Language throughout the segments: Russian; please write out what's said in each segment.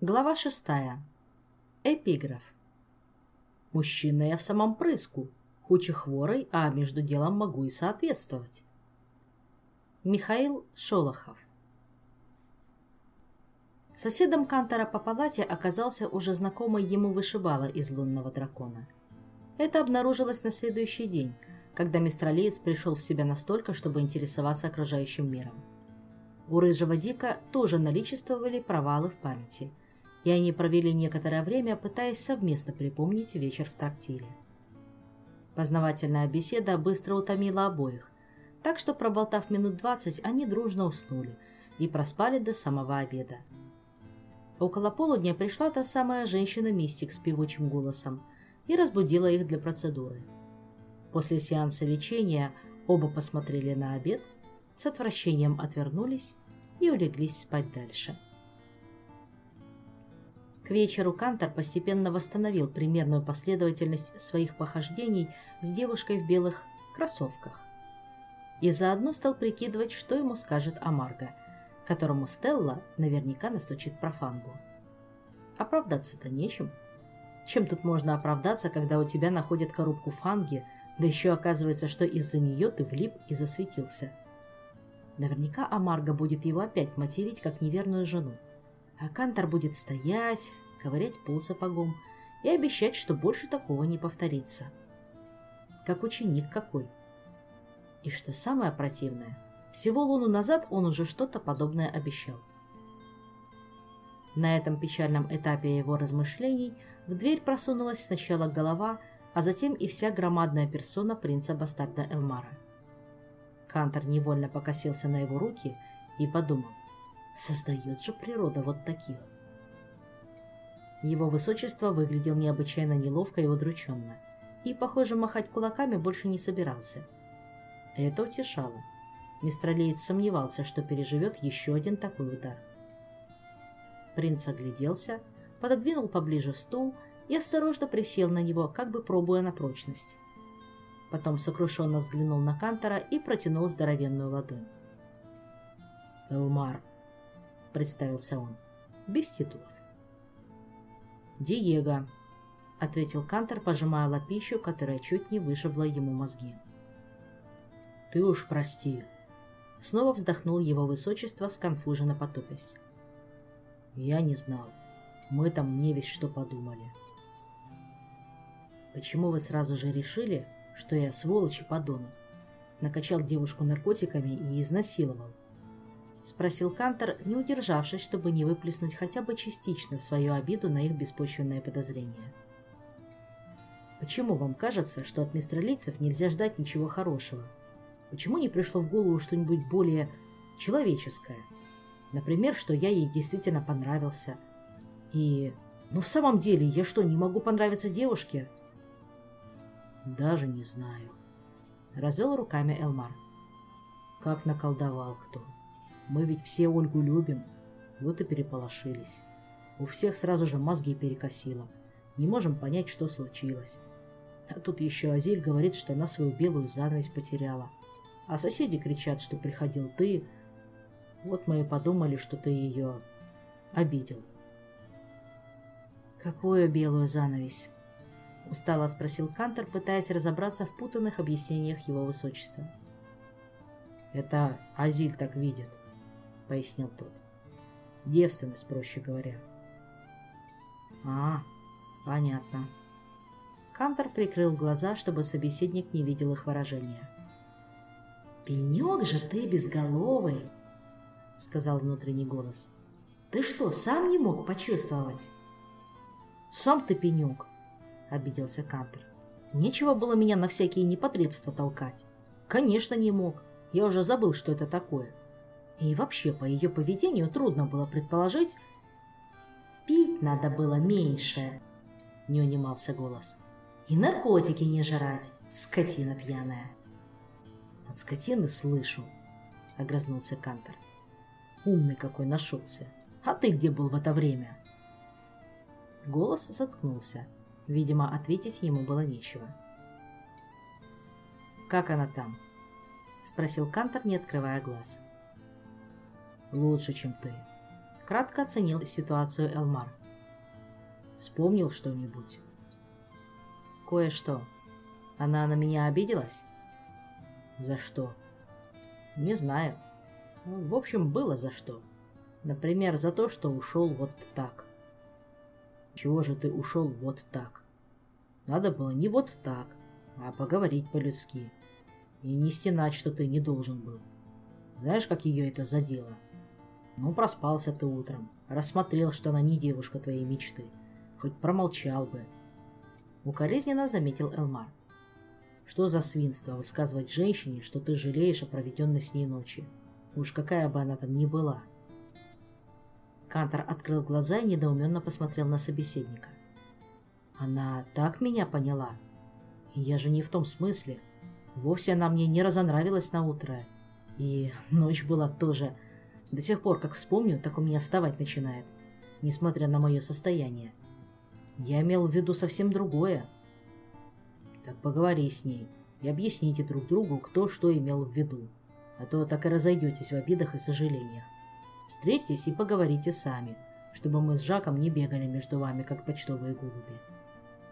Глава шестая. Эпиграф. Мужчина я в самом прыску, хуче хворой, а между делом могу и соответствовать. Михаил Шолохов. Соседом Кантора по палате оказался уже знакомый ему вышибала из лунного дракона. Это обнаружилось на следующий день, когда мистралиец пришел в себя настолько, чтобы интересоваться окружающим миром. У рыжего Дика тоже наличествовали провалы в памяти – и они провели некоторое время, пытаясь совместно припомнить вечер в трактире. Познавательная беседа быстро утомила обоих, так что, проболтав минут двадцать, они дружно уснули и проспали до самого обеда. Около полудня пришла та самая женщина-мистик с певучим голосом и разбудила их для процедуры. После сеанса лечения оба посмотрели на обед, с отвращением отвернулись и улеглись спать дальше. К вечеру Кантор постепенно восстановил примерную последовательность своих похождений с девушкой в белых кроссовках. И заодно стал прикидывать, что ему скажет Амарго, которому Стелла наверняка настучит про фангу. Оправдаться-то нечем. Чем тут можно оправдаться, когда у тебя находят коробку фанги, да еще оказывается, что из-за нее ты влип и засветился. Наверняка Амарго будет его опять материть, как неверную жену. А Кантор будет стоять, ковырять пол сапогом и обещать, что больше такого не повторится. Как ученик какой. И что самое противное, всего луну назад он уже что-то подобное обещал. На этом печальном этапе его размышлений в дверь просунулась сначала голова, а затем и вся громадная персона принца Бастарда Элмара. Кантор невольно покосился на его руки и подумал, Создает же природа вот таких. Его высочество выглядел необычайно неловко и удрученно, и, похоже, махать кулаками больше не собирался. Это утешало. Мистралеец сомневался, что переживет еще один такой удар. Принц огляделся, пододвинул поближе стул и осторожно присел на него, как бы пробуя на прочность. Потом сокрушенно взглянул на Кантора и протянул здоровенную ладонь. «Элмар», представился он, без титулов. «Диего», — ответил Кантор, пожимая лапищу, которая чуть не вышибла ему мозги. «Ты уж прости», — снова вздохнул его высочество, сконфуженно потупясь. «Я не знал. Мы там не весь что подумали». «Почему вы сразу же решили, что я сволочь и подонок?» Накачал девушку наркотиками и изнасиловал. — спросил Кантор, не удержавшись, чтобы не выплеснуть хотя бы частично свою обиду на их беспочвенное подозрение. «Почему вам кажется, что от мистралийцев нельзя ждать ничего хорошего? Почему не пришло в голову что-нибудь более человеческое? Например, что я ей действительно понравился. И... Ну, в самом деле, я что, не могу понравиться девушке?» «Даже не знаю», — развел руками Элмар. «Как наколдовал кто». Мы ведь все Ольгу любим. Вот и переполошились. У всех сразу же мозги перекосило. Не можем понять, что случилось. А тут еще Азиль говорит, что она свою белую занавесь потеряла. А соседи кричат, что приходил ты. Вот мы и подумали, что ты ее обидел. «Какую белую занавесь?» — устало спросил Кантер, пытаясь разобраться в путанных объяснениях его высочества. «Это Азиль так видит», — пояснил тот. «Девственность, проще говоря». «А, понятно». Кантор прикрыл глаза, чтобы собеседник не видел их выражения. «Пенек же ты безголовый!» — сказал внутренний голос. «Ты что, сам не мог почувствовать?» «Сам ты пенек!» — обиделся Кантер. «Нечего было меня на всякие непотребства толкать. Конечно, не мог. Я уже забыл, что это такое. И вообще по ее поведению трудно было предположить... «Пить надо было меньше», — не унимался голос. «И наркотики не жрать, скотина пьяная». «От скотины слышу», — огрызнулся Кантор. «Умный какой нашелся! А ты где был в это время?» Голос заткнулся. Видимо, ответить ему было нечего. «Как она там?» — спросил Кантор, не открывая глаз. «Лучше, чем ты», — кратко оценил ситуацию Элмар. «Вспомнил что-нибудь?» «Кое-что. Она на меня обиделась?» «За что?» «Не знаю. В общем, было за что. Например, за то, что ушел вот так». «Чего же ты ушел вот так?» «Надо было не вот так, а поговорить по-людски. И не стенать, что ты не должен был. Знаешь, как ее это задело? Ну, проспался ты утром, рассмотрел, что она не девушка твоей мечты. Хоть промолчал бы. Укоризненно заметил Элмар. Что за свинство высказывать женщине, что ты жалеешь о проведенной с ней ночи? Уж какая бы она там ни была. Кантор открыл глаза и недоуменно посмотрел на собеседника. Она так меня поняла. Я же не в том смысле. Вовсе она мне не разонравилась на утро. И ночь была тоже. До тех пор, как вспомню, так у меня вставать начинает, несмотря на мое состояние. Я имел в виду совсем другое. Так поговори с ней и объясните друг другу, кто что имел в виду. А то так и разойдетесь в обидах и сожалениях. Встретьтесь и поговорите сами, чтобы мы с Жаком не бегали между вами, как почтовые голуби.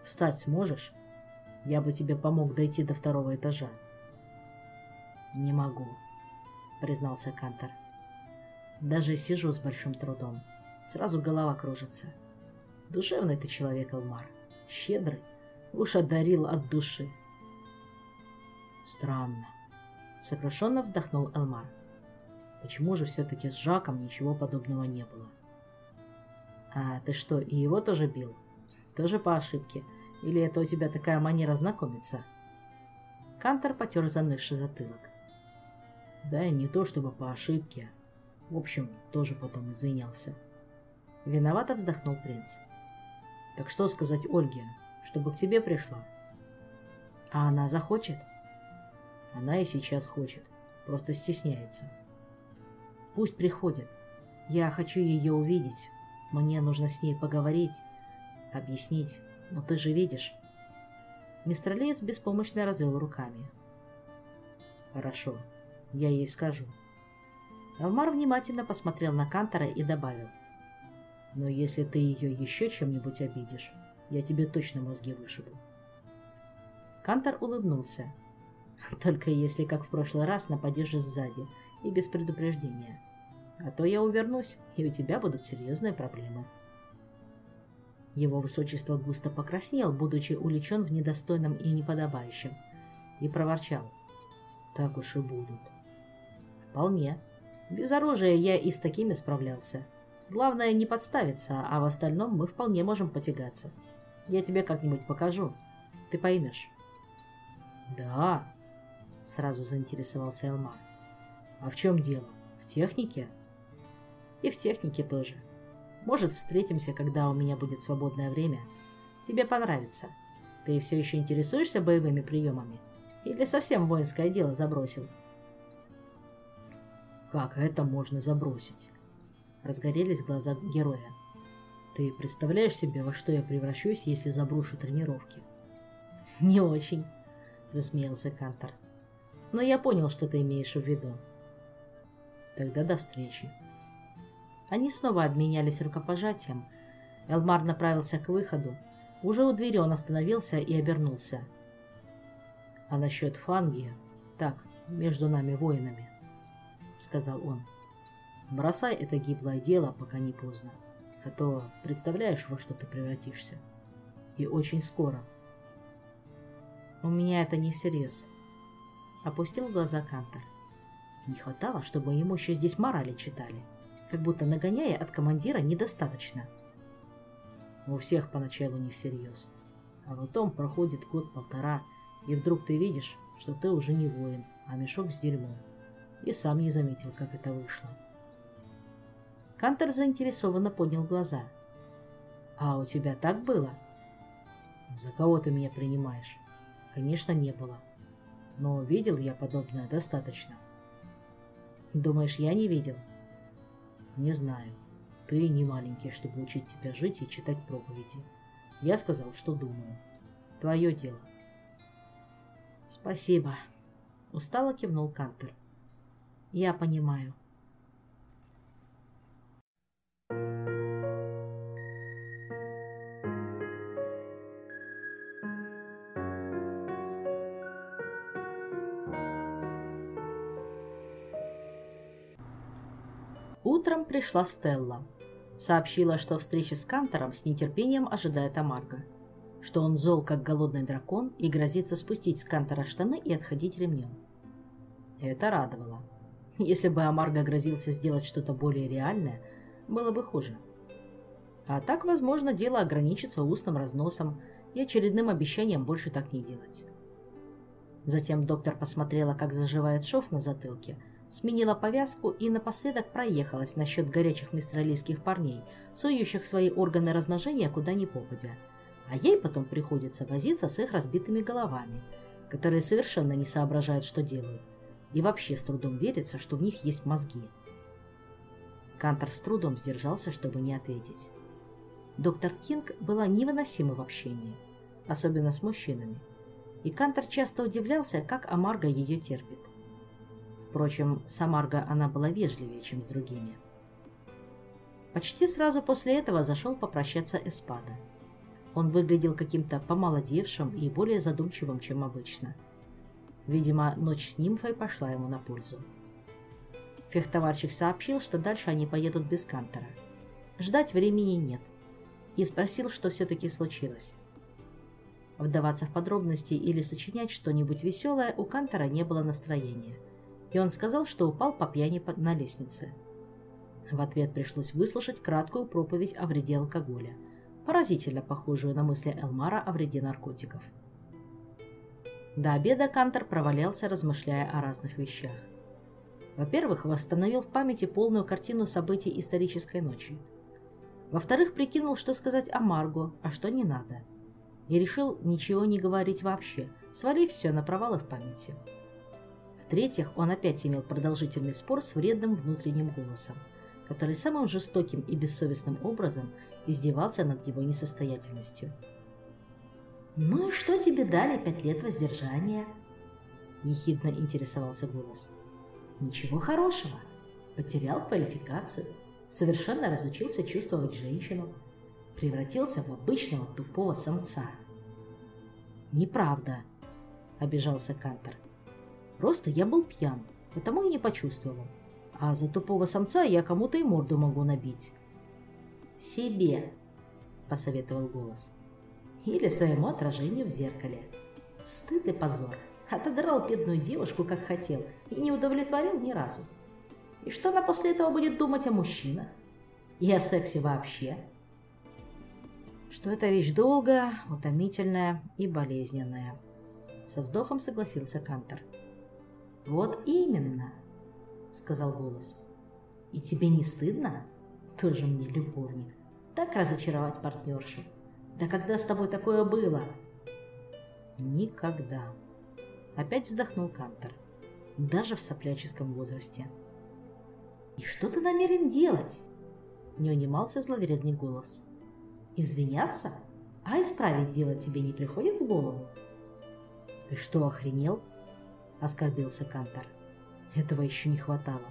Встать сможешь? Я бы тебе помог дойти до второго этажа. Не могу, признался Кантор. Даже сижу с большим трудом. Сразу голова кружится. Душевный ты человек, Элмар. Щедрый. Уж одарил от души. Странно. Сокрушенно вздохнул Элмар. Почему же все-таки с Жаком ничего подобного не было? А ты что, и его тоже бил? Тоже по ошибке? Или это у тебя такая манера знакомиться?» Кантор потер занывший затылок. Да и не то чтобы по ошибке. В общем, тоже потом извинялся. Виновато вздохнул принц. «Так что сказать Ольге, чтобы к тебе пришла?» «А она захочет?» «Она и сейчас хочет, просто стесняется». «Пусть приходит. Я хочу ее увидеть. Мне нужно с ней поговорить, объяснить, но ты же видишь. Мистер Лейс беспомощно развел руками. Хорошо, я ей скажу. Элмар внимательно посмотрел на Кантора и добавил. Но если ты ее еще чем-нибудь обидишь, я тебе точно мозги вышибу. Кантор улыбнулся. Только если, как в прошлый раз, нападешь сзади и без предупреждения. А то я увернусь, и у тебя будут серьезные проблемы. Его высочество густо покраснел, будучи уличен в недостойном и неподобающем, и проворчал. «Так уж и будут». «Вполне. Без оружия я и с такими справлялся. Главное не подставиться, а в остальном мы вполне можем потягаться. Я тебе как-нибудь покажу. Ты поймешь». «Да», — сразу заинтересовался Элмар. «А в чем дело? В технике?» «И в технике тоже», может, встретимся, когда у меня будет свободное время. Тебе понравится. Ты все еще интересуешься боевыми приемами? Или совсем воинское дело забросил? Как это можно забросить? Разгорелись глаза героя. Ты представляешь себе, во что я превращусь, если заброшу тренировки? Не очень, засмеялся Кантор. Но я понял, что ты имеешь в виду. Тогда до встречи. Они снова обменялись рукопожатием. Элмар направился к выходу. Уже у двери он остановился и обернулся. «А насчет Фанги? Так, между нами воинами», — сказал он. «Бросай это гиблое дело, пока не поздно. А то представляешь, во что ты превратишься. И очень скоро». «У меня это не всерьез», — опустил глаза Кантор. Не хватало, чтобы ему еще здесь морали читали как будто нагоняя от командира недостаточно. У всех поначалу не всерьез. А потом проходит год-полтора, и вдруг ты видишь, что ты уже не воин, а мешок с дерьмом. И сам не заметил, как это вышло. Кантер заинтересованно поднял глаза. «А у тебя так было?» «За кого ты меня принимаешь?» «Конечно, не было. Но видел я подобное достаточно». Думаешь, я не видел? Не знаю. Ты не маленький, чтобы учить тебя жить и читать проповеди. Я сказал, что думаю. Твое дело. Спасибо. Устало кивнул Кантер. Я понимаю. Пришла Стелла. Сообщила, что встреча с Кантором с нетерпением ожидает Амарго. Что он зол, как голодный дракон, и грозится спустить с Кантора штаны и отходить ремнем. Это радовало. Если бы Амарго грозился сделать что-то более реальное, было бы хуже. А так, возможно, дело ограничится устным разносом и очередным обещанием больше так не делать. Затем доктор посмотрела, как заживает шов на затылке – сменила повязку и напоследок проехалась насчет горячих мистралийских парней, сующих свои органы размножения куда ни попадя. А ей потом приходится возиться с их разбитыми головами, которые совершенно не соображают, что делают, и вообще с трудом верится, что в них есть мозги. Кантор с трудом сдержался, чтобы не ответить. Доктор Кинг была невыносима в общении, особенно с мужчинами, и Кантор часто удивлялся, как Амарго ее терпит. Впрочем, с Амарго она была вежливее, чем с другими. Почти сразу после этого зашел попрощаться Эспада. Он выглядел каким-то помолодевшим и более задумчивым, чем обычно. Видимо, ночь с нимфой пошла ему на пользу. Фехтовальщик сообщил, что дальше они поедут без Кантера. Ждать времени нет. И спросил, что все-таки случилось. Вдаваться в подробности или сочинять что-нибудь веселое у Кантера не было настроения – и он сказал, что упал по пьяни на лестнице. В ответ пришлось выслушать краткую проповедь о вреде алкоголя, поразительно похожую на мысли Элмара о вреде наркотиков. До обеда Кантор провалялся, размышляя о разных вещах. Во-первых, восстановил в памяти полную картину событий исторической ночи. Во-вторых, прикинул, что сказать о Марго, а что не надо. И решил ничего не говорить вообще, свалив все на провалы в памяти. В-третьих, он опять имел продолжительный спор с вредным внутренним голосом, который самым жестоким и бессовестным образом издевался над его несостоятельностью. «Ну и что тебе дали пять лет воздержания?» – ехидно интересовался голос. «Ничего хорошего. Потерял квалификацию, совершенно разучился чувствовать женщину, превратился в обычного тупого самца». «Неправда», – обижался Кантор. Просто я был пьян, потому и не почувствовал. А за тупого самца я кому-то и морду могу набить. «Себе», — посоветовал голос. «Или своему отражению в зеркале. Стыд и позор. Отодрал бедную девушку, как хотел, и не удовлетворил ни разу. И что она после этого будет думать о мужчинах? И о сексе вообще?» Что это вещь долгая, утомительная и болезненная. Со вздохом согласился Кантор. «Вот именно», — сказал голос. «И тебе не стыдно? Тоже мне любовник. Так разочаровать партнершу. Да когда с тобой такое было?» «Никогда», — опять вздохнул Кантор. «Даже в сопляческом возрасте». «И что ты намерен делать?» — не унимался зловередный голос. «Извиняться? А исправить дело тебе не приходит в голову?» «Ты что, охренел?» Оскорбился Кантор. Этого еще не хватало.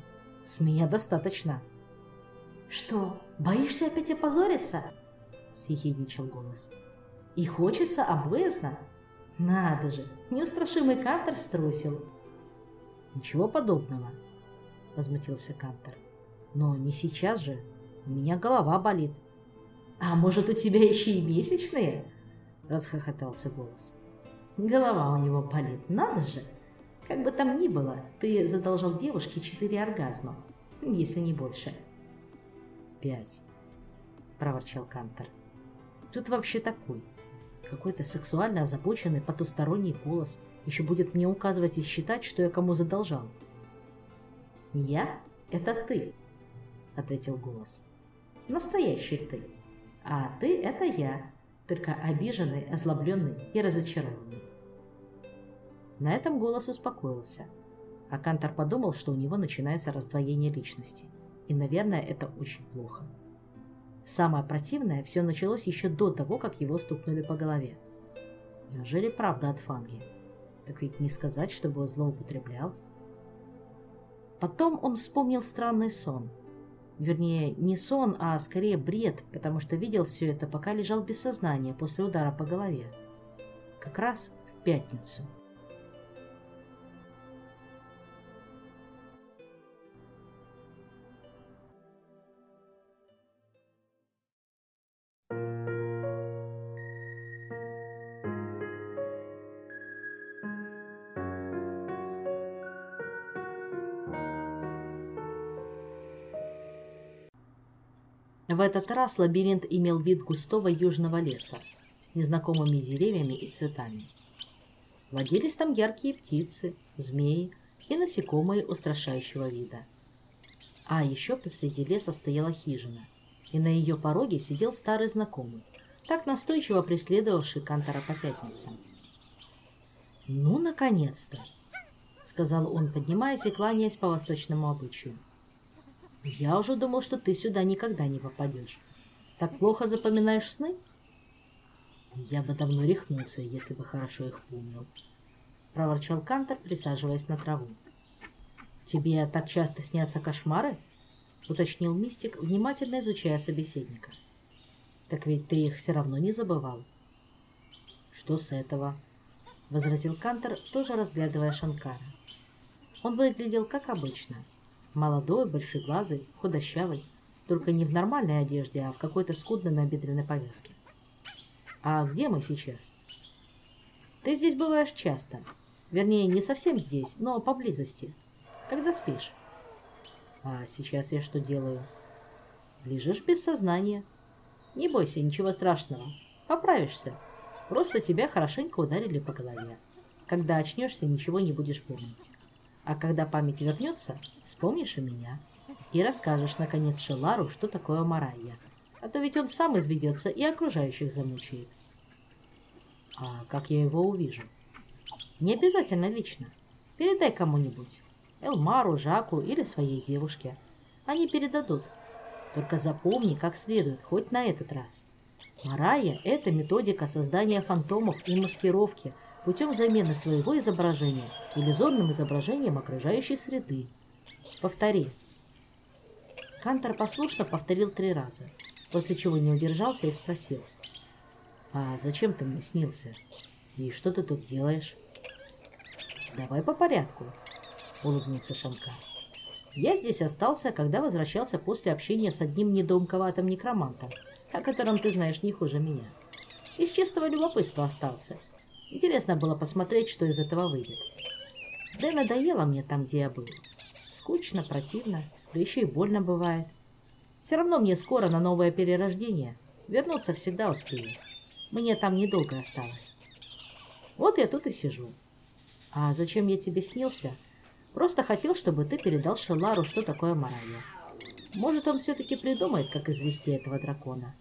С меня достаточно. Что, боишься опять опозориться? Съехидничал голос. И хочется обвесно? Надо же, неустрашимый Кантор струсил. Ничего подобного, возмутился Кантор. Но не сейчас же. У меня голова болит. А может, у тебя еще и месячные? Расхохотался голос. Голова у него болит, надо же. Как бы там ни было, ты задолжал девушке четыре оргазма, если не больше. Пять, проворчал Кантор. Тут вообще такой. Какой-то сексуально озабоченный потусторонний голос еще будет мне указывать и считать, что я кому задолжал. «Я — это ты», — ответил голос. «Настоящий ты. А ты — это я, только обиженный, озлобленный и разочарованный. На этом голос успокоился. А Кантор подумал, что у него начинается раздвоение личности. И, наверное, это очень плохо. Самое противное, все началось еще до того, как его стукнули по голове. Неужели правда от Фанги? Так ведь не сказать, чтобы он злоупотреблял. Потом он вспомнил странный сон. Вернее, не сон, а скорее бред, потому что видел все это, пока лежал без сознания после удара по голове. Как раз в пятницу. Этот раз лабиринт имел вид густого южного леса с незнакомыми деревьями и цветами. Водились там яркие птицы, змеи и насекомые устрашающего вида. А еще посреди леса стояла хижина, и на ее пороге сидел старый знакомый, так настойчиво преследовавший Кантора по пятницам. «Ну, наконец-то!» — сказал он, поднимаясь и кланяясь по восточному обычаю. Я уже думал, что ты сюда никогда не попадешь. Так плохо запоминаешь сны? Я бы давно рехнулся, если бы хорошо их помнил. Проворчал Кантор, присаживаясь на траву. Тебе так часто снятся кошмары? Уточнил мистик, внимательно изучая собеседника. Так ведь ты их все равно не забывал. Что с этого? Возразил Кантор, тоже разглядывая Шанкара. Он выглядел как обычно – Молодой, большеглазый, худощавый, только не в нормальной одежде, а в какой-то скудной набедренной повязке. А где мы сейчас? Ты здесь бываешь часто. Вернее, не совсем здесь, но поблизости. Когда спишь? А сейчас я что делаю? Лежишь без сознания. Не бойся, ничего страшного. Поправишься. Просто тебя хорошенько ударили по голове. Когда очнешься, ничего не будешь помнить. А когда память вернется, вспомнишь и меня. И расскажешь, наконец, Шелару, что такое Марайя. А то ведь он сам изведется и окружающих замучает. А как я его увижу? Не обязательно лично. Передай кому-нибудь. Элмару, Жаку или своей девушке. Они передадут. Только запомни как следует, хоть на этот раз. Марайя – это методика создания фантомов и маскировки – путем замены своего изображения иллюзорным изображением окружающей среды. Повтори. Кантор послушно повторил три раза, после чего не удержался и спросил. «А зачем ты мне снился? И что ты тут делаешь?» «Давай по порядку», — улыбнулся Шанкар. «Я здесь остался, когда возвращался после общения с одним недоумковатым некромантом, о котором ты знаешь не хуже меня. Из чистого любопытства остался — Интересно было посмотреть, что из этого выйдет. Да и надоело мне там, где я был. Скучно, противно, да еще и больно бывает. Все равно мне скоро на новое перерождение. Вернуться всегда успею. Мне там недолго осталось. Вот я тут и сижу. А зачем я тебе снился? Просто хотел, чтобы ты передал Шелару, что такое Марайя. Может, он все-таки придумает, как извести этого дракона.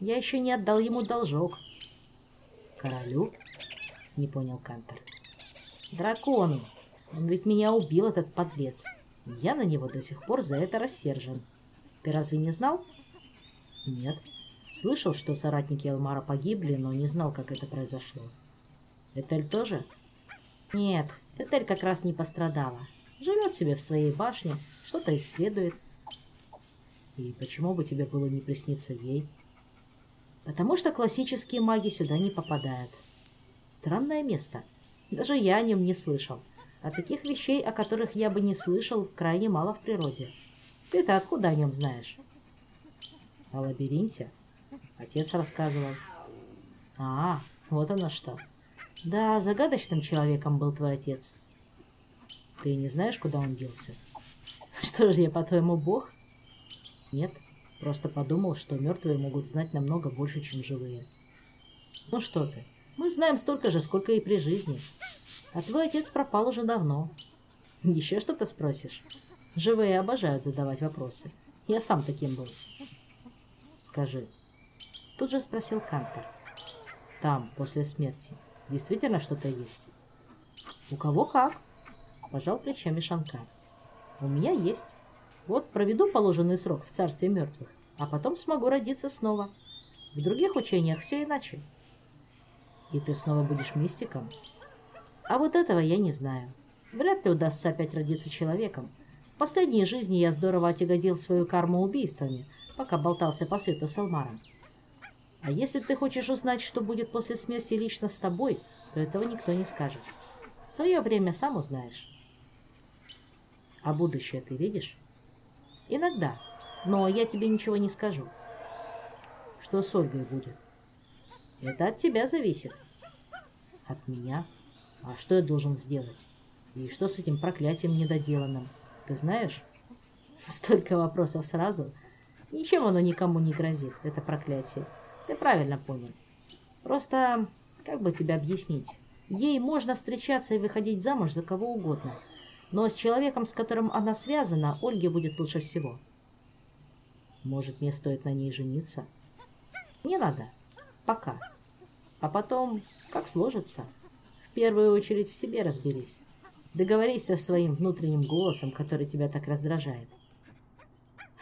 Я еще не отдал ему должок. Королю? — не понял Кантор. «Дракону! Он ведь меня убил, этот подлец. Я на него до сих пор за это рассержен. Ты разве не знал?» «Нет. Слышал, что соратники Элмара погибли, но не знал, как это произошло. Этель тоже?» «Нет, Этель как раз не пострадала. Живет себе в своей башне, что-то исследует. И почему бы тебе было не присниться ей? Потому что классические маги сюда не попадают. Странное место. Даже я о нем не слышал. А таких вещей, о которых я бы не слышал, крайне мало в природе. Ты-то откуда о нем знаешь? О лабиринте? Отец рассказывал. А, вот оно что. Да, загадочным человеком был твой отец. Ты не знаешь, куда он делся? Что же я, по-твоему, бог? Нет, просто подумал, что мертвые могут знать намного больше, чем живые. Ну что ты, мы знаем столько же, сколько и при жизни. А твой отец пропал уже давно. Еще что-то спросишь? Живые обожают задавать вопросы. Я сам таким был. Скажи. Тут же спросил Кантер. Там, после смерти, действительно что-то есть? У кого как? Пожал плечами Шанкар. У меня есть. Вот проведу положенный срок в царстве мертвых, а потом смогу родиться снова. В других учениях все иначе. И ты снова будешь мистиком? А вот этого я не знаю. Вряд ли удастся опять родиться человеком. В последней жизни я здорово отягодил свою карму убийствами, пока болтался по свету с Алмаром. А если ты хочешь узнать, что будет после смерти лично с тобой, то этого никто не скажет. В свое время сам узнаешь. А будущее ты видишь? Иногда. Но я тебе ничего не скажу. Что с Ольгой будет? Это от тебя зависит. От меня? А что я должен сделать? И что с этим проклятием недоделанным? Ты знаешь? Столько вопросов сразу. Ничем оно никому не грозит, это проклятие. Ты правильно понял. Просто, как бы тебе объяснить? Ей можно встречаться и выходить замуж за кого угодно. Но с человеком, с которым она связана, Ольге будет лучше всего. Может, мне стоит на ней жениться? Не надо. Пока. А потом, как сложится. В первую очередь в себе разберись. Договорись со своим внутренним голосом, который тебя так раздражает.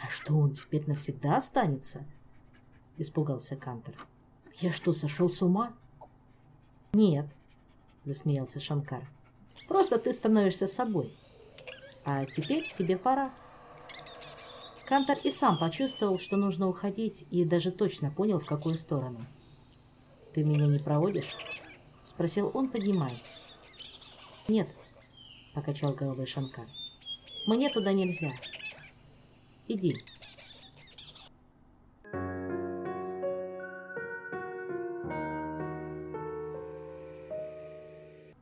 А что, он теперь навсегда останется? Испугался Кантер. Я что, сошел с ума? Нет, засмеялся Шанкар. Просто ты становишься собой. А теперь тебе пора. Кантор и сам почувствовал, что нужно уходить, и даже точно понял, в какую сторону. «Ты меня не проводишь?» — спросил он, поднимаясь. «Нет», — покачал головой Шанкар. «Мне туда нельзя. Иди».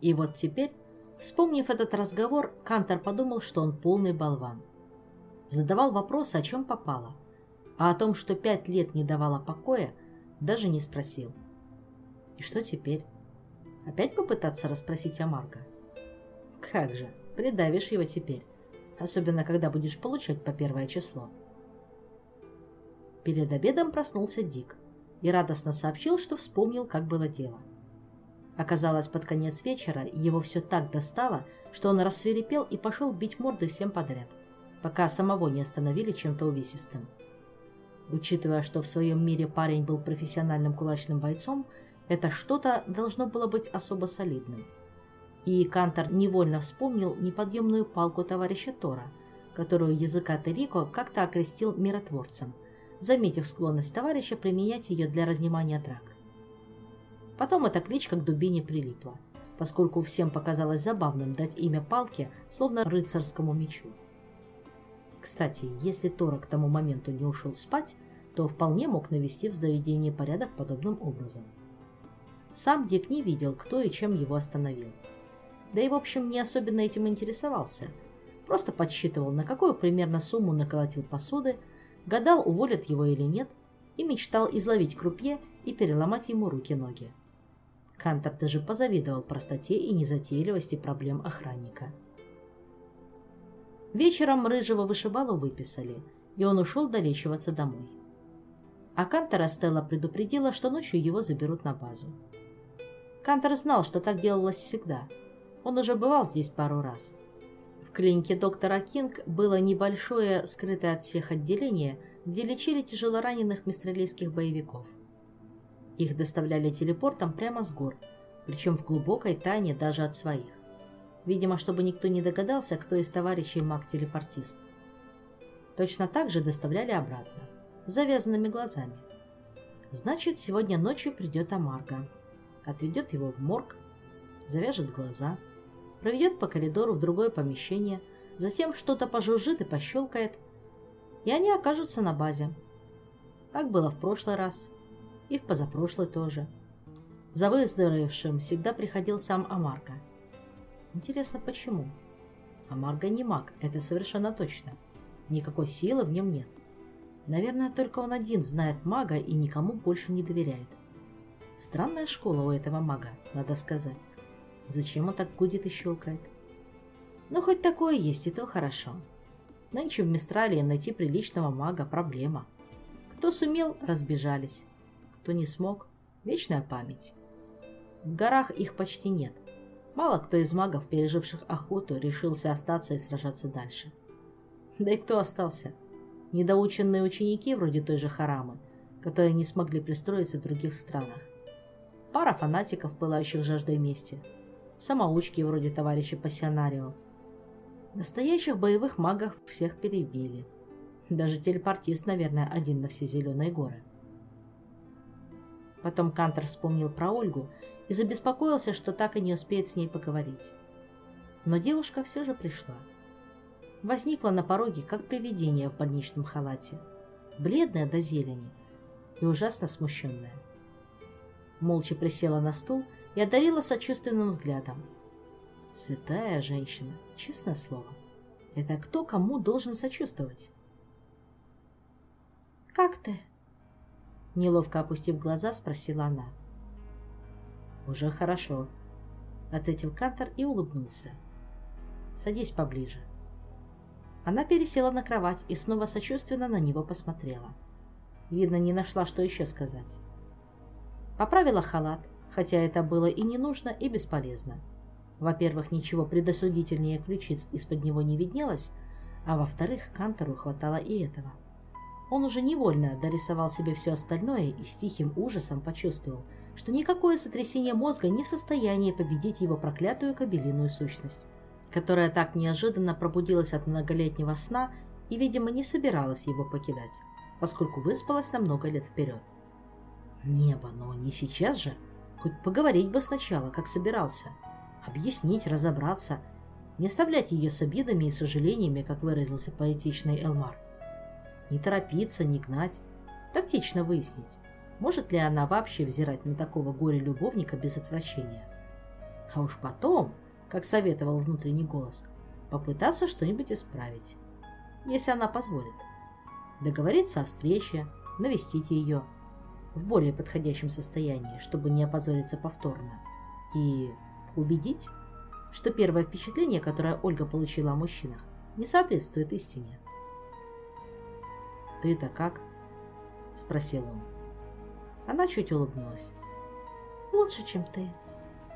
И вот теперь, вспомнив этот разговор, Кантор подумал, что он полный болван. Задавал вопросы, о чем попало, а о том, что пять лет не давала покоя, даже не спросил. И что теперь? Опять попытаться расспросить о Марго? Как же, придавишь его теперь, особенно когда будешь получать по первое число. Перед обедом проснулся Дик и радостно сообщил, что вспомнил, как было дело. Оказалось, под конец вечера его все так достало, что он рассверепел и пошел бить морды всем подряд, пока самого не остановили чем-то увесистым. Учитывая, что в своем мире парень был профессиональным кулачным бойцом, это что-то должно было быть особо солидным – и Кантор невольно вспомнил неподъемную палку товарища Тора, которую языкатый Рико как-то окрестил миротворцем, заметив склонность товарища применять ее для разнимания драк. Потом эта кличка к дубине прилипла, поскольку всем показалось забавным дать имя палке, словно рыцарскому мечу. Кстати, если Тора к тому моменту не ушел спать, то вполне мог навести в заведении порядок подобным образом. Сам Дик не видел, кто и чем его остановил – да и, в общем, не особенно этим интересовался. Просто подсчитывал, на какую примерно сумму наколотил посуды, гадал, уволят его или нет, и мечтал изловить крупье и переломать ему руки-ноги. Кантор даже позавидовал простоте и незатейливости проблем охранника. Вечером рыжего вышибалу выписали, и он ушел долечиваться домой. А Кантора Стелла предупредила, что ночью его заберут на базу. Кантор знал, что так делалось всегда – он уже бывал здесь пару раз. В клинике доктора Кинг было небольшое, скрытое от всех отделение, где лечили тяжелораненых мистралийских боевиков. Их доставляли телепортом прямо с гор, причем в глубокой тайне даже от своих. Видимо, чтобы никто не догадался, кто из товарищей маг-телепортист. Точно так же доставляли обратно, с завязанными глазами. Значит, сегодня ночью придет Амарго, отведет его в морг, завяжет глаза – проведет по коридору в другое помещение, затем что-то пожужжит и пощелкает, и они окажутся на базе. Так было в прошлый раз и в позапрошлый тоже. За выздоровевшим всегда приходил сам Амарго. Интересно, почему? Амарго не маг, это совершенно точно. Никакой силы в нем нет. Наверное, только он один знает мага и никому больше не доверяет. Странная школа у этого мага, надо сказать. Зачем он так гудит и щелкает? Ну, хоть такое есть, и то хорошо. Нынче в Мистралии найти приличного мага – проблема. Кто сумел – разбежались. Кто не смог – вечная память. В горах их почти нет. Мало кто из магов, переживших охоту, решился остаться и сражаться дальше. Да и кто остался? Недоученные ученики, вроде той же Харамы, которые не смогли пристроиться в других странах. Пара фанатиков, пылающих жаждой мести. Самоучки, вроде товарища Пассионарио. Настоящих боевых магов всех перебили. Даже телепортист, наверное, один на все зеленые горы. Потом Кантор вспомнил про Ольгу и забеспокоился, что так и не успеет с ней поговорить. Но девушка все же пришла. Возникла на пороге, как привидение в больничном халате, бледная до зелени и ужасно смущенная. Молча присела на стул и одарила сочувственным взглядом. Святая женщина, честное слово. Это кто кому должен сочувствовать? «Как ты?» Неловко опустив глаза, спросила она. «Уже хорошо», — ответил Кантор и улыбнулся. «Садись поближе». Она пересела на кровать и снова сочувственно на него посмотрела. Видно, не нашла, что еще сказать. Поправила халат, хотя это было и не нужно, и бесполезно. Во-первых, ничего предосудительнее ключиц из-под него не виднелось, а во-вторых, Кантору хватало и этого. Он уже невольно дорисовал себе все остальное и с тихим ужасом почувствовал, что никакое сотрясение мозга не в состоянии победить его проклятую кабелиную сущность, которая так неожиданно пробудилась от многолетнего сна и, видимо, не собиралась его покидать, поскольку выспалась на много лет вперед. Небо, но не сейчас же. Хоть поговорить бы сначала, как собирался. Объяснить, разобраться, не оставлять ее с обидами и сожалениями, как выразился поэтичный Элмар. Не торопиться, не гнать. Тактично выяснить, может ли она вообще взирать на такого горе-любовника без отвращения. А уж потом, как советовал внутренний голос, попытаться что-нибудь исправить, если она позволит. Договориться о встрече, навестить ее в более подходящем состоянии, чтобы не опозориться повторно, и убедить, что первое впечатление, которое Ольга получила о мужчинах, не соответствует истине. «Ты-то как?» – спросил он. Она чуть улыбнулась. «Лучше, чем ты.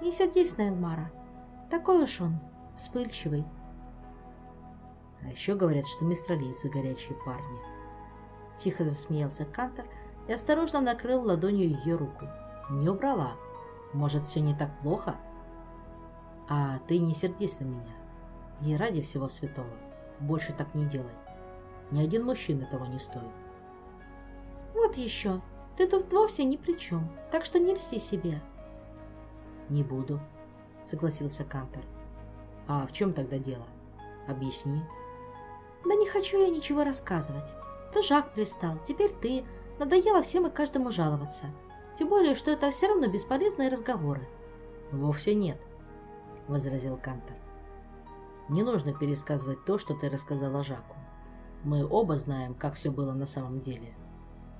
Не сердись на Элмара. Такой уж он, вспыльчивый». А еще говорят, что мистралийцы горячие парни. Тихо засмеялся Кантор и осторожно накрыл ладонью ее руку. Не убрала. Может, все не так плохо? А ты не сердись на меня. И ради всего святого. Больше так не делай. Ни один мужчина того не стоит. Вот еще. Ты тут вовсе ни при чем, так что не льсти себе. Не буду, согласился Кантер. А в чем тогда дело? Объясни. Да не хочу я ничего рассказывать. То Жак пристал, теперь ты. Надоело всем и каждому жаловаться. Тем более, что это все равно бесполезные разговоры. Вовсе нет, возразил Кантер. Не нужно пересказывать то, что ты рассказала Жаку. Мы оба знаем, как все было на самом деле.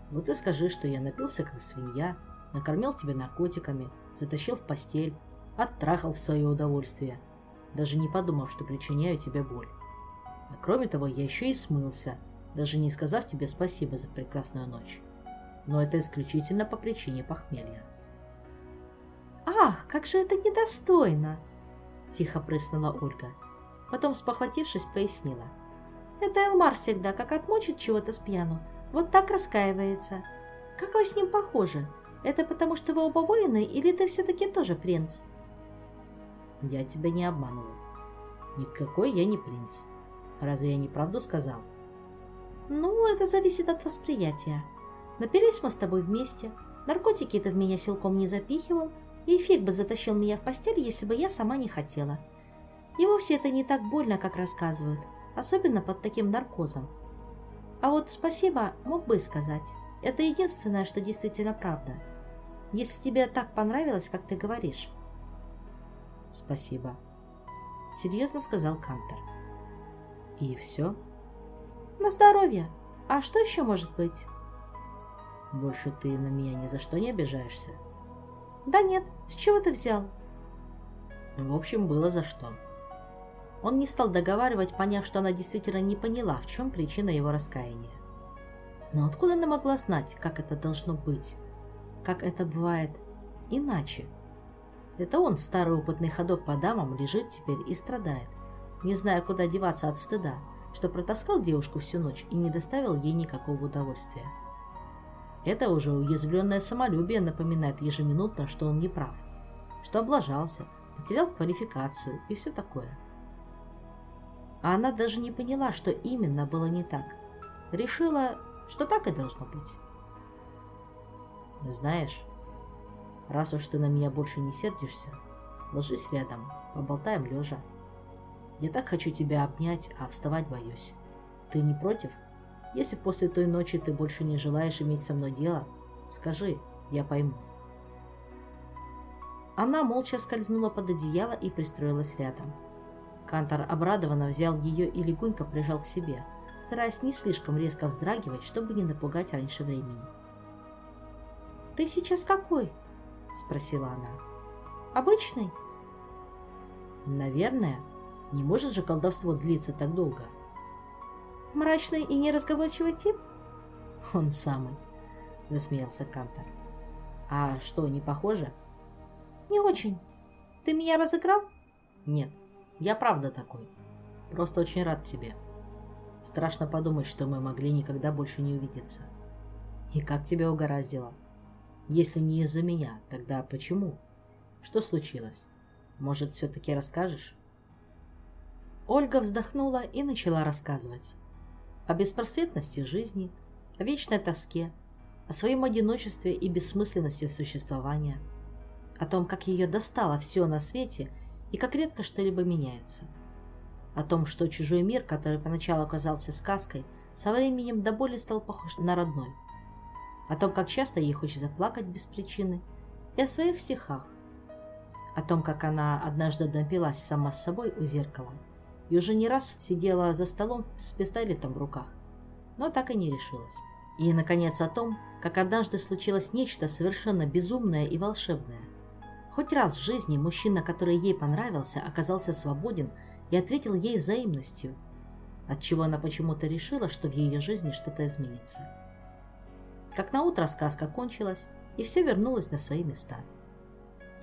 Вот и скажи, что я напился как свинья, накормил тебя наркотиками, затащил в постель, оттрахал в свое удовольствие, даже не подумав, что причиняю тебе боль. А кроме того, я еще и смылся, даже не сказав тебе спасибо за прекрасную ночь. Но это исключительно по причине похмелья. «Ах, как же это недостойно!» – тихо прыснула Ольга. Потом, спохватившись, пояснила – это Элмар всегда, как отмочит чего-то с пьяну, вот так раскаивается. Как вы с ним похожи? Это потому, что вы оба воины, или ты все-таки тоже принц? Я тебя не обманываю. Никакой я не принц. Разве я не правду сказал? Ну, это зависит от восприятия. Напились мы с тобой вместе, наркотики ты в меня силком не запихивал, и фиг бы затащил меня в постель, если бы я сама не хотела. И вовсе это не так больно, как рассказывают особенно под таким наркозом. А вот спасибо мог бы сказать. Это единственное, что действительно правда. Если тебе так понравилось, как ты говоришь. Спасибо. Серьезно сказал Кантер. И все? На здоровье. А что еще может быть? Больше ты на меня ни за что не обижаешься? Да нет, с чего ты взял? В общем, было за что. Он не стал договаривать, поняв, что она действительно не поняла, в чем причина его раскаяния. Но откуда она могла знать, как это должно быть? Как это бывает иначе? Это он, старый опытный ходок по дамам, лежит теперь и страдает, не зная, куда деваться от стыда, что протаскал девушку всю ночь и не доставил ей никакого удовольствия. Это уже уязвленное самолюбие напоминает ежеминутно, что он не прав, что облажался, потерял квалификацию и все такое. А она даже не поняла, что именно было не так. Решила, что так и должно быть. Знаешь, раз уж ты на меня больше не сердишься, ложись рядом, поболтаем лежа. Я так хочу тебя обнять, а вставать боюсь. Ты не против? Если после той ночи ты больше не желаешь иметь со мной дело, скажи, я пойму. Она молча скользнула под одеяло и пристроилась рядом. Кантор обрадованно взял ее и легонько прижал к себе, стараясь не слишком резко вздрагивать, чтобы не напугать раньше времени. «Ты сейчас какой?» – спросила она. «Обычный?» «Наверное. Не может же колдовство длиться так долго?» Мрачный и неразговорчивый тип? Он самый, засмеялся Кантор. А что, не похоже? Не очень. Ты меня разыграл? Нет, я правда такой. Просто очень рад тебе. Страшно подумать, что мы могли никогда больше не увидеться. И как тебя угораздило? Если не из-за меня, тогда почему? Что случилось? Может, все-таки расскажешь? Ольга вздохнула и начала рассказывать о беспросветности жизни, о вечной тоске, о своем одиночестве и бессмысленности существования, о том, как ее достало все на свете и как редко что-либо меняется, о том, что чужой мир, который поначалу казался сказкой, со временем до боли стал похож на родной, о том, как часто ей хочется плакать без причины, и о своих стихах, о том, как она однажды напилась сама с собой у зеркала – и уже не раз сидела за столом с пистолетом в руках, но так и не решилась. И, наконец, о том, как однажды случилось нечто совершенно безумное и волшебное. Хоть раз в жизни мужчина, который ей понравился, оказался свободен и ответил ей взаимностью, отчего она почему-то решила, что в ее жизни что-то изменится. Как на утро сказка кончилась, и все вернулось на свои места –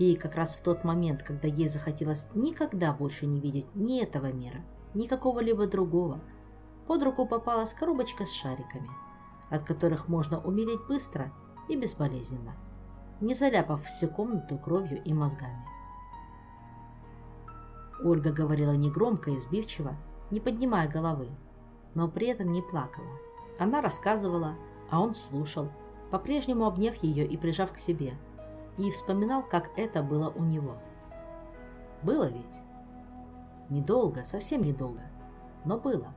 и как раз в тот момент, когда ей захотелось никогда больше не видеть ни этого мира, ни какого-либо другого, под руку попалась коробочка с шариками, от которых можно умереть быстро и безболезненно, не заляпав всю комнату кровью и мозгами. Ольга говорила негромко и сбивчиво, не поднимая головы, но при этом не плакала. Она рассказывала, а он слушал, по-прежнему обняв ее и прижав к себе – и вспоминал, как это было у него. Было ведь? Недолго, совсем недолго, но было.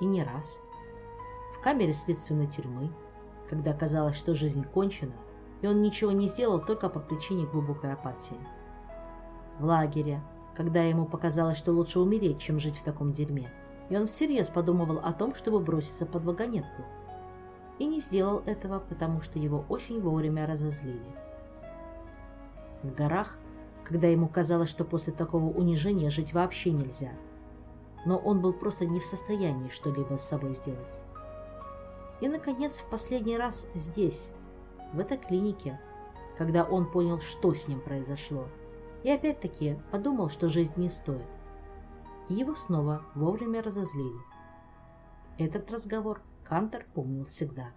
И не раз. В камере следственной тюрьмы, когда казалось, что жизнь кончена, и он ничего не сделал только по причине глубокой апатии. В лагере, когда ему показалось, что лучше умереть, чем жить в таком дерьме, и он всерьез подумывал о том, чтобы броситься под вагонетку. И не сделал этого, потому что его очень вовремя разозлили в горах, когда ему казалось, что после такого унижения жить вообще нельзя. Но он был просто не в состоянии что-либо с собой сделать. И, наконец, в последний раз здесь, в этой клинике, когда он понял, что с ним произошло, и опять-таки подумал, что жизнь не стоит. И его снова вовремя разозлили. Этот разговор Кантер помнил всегда.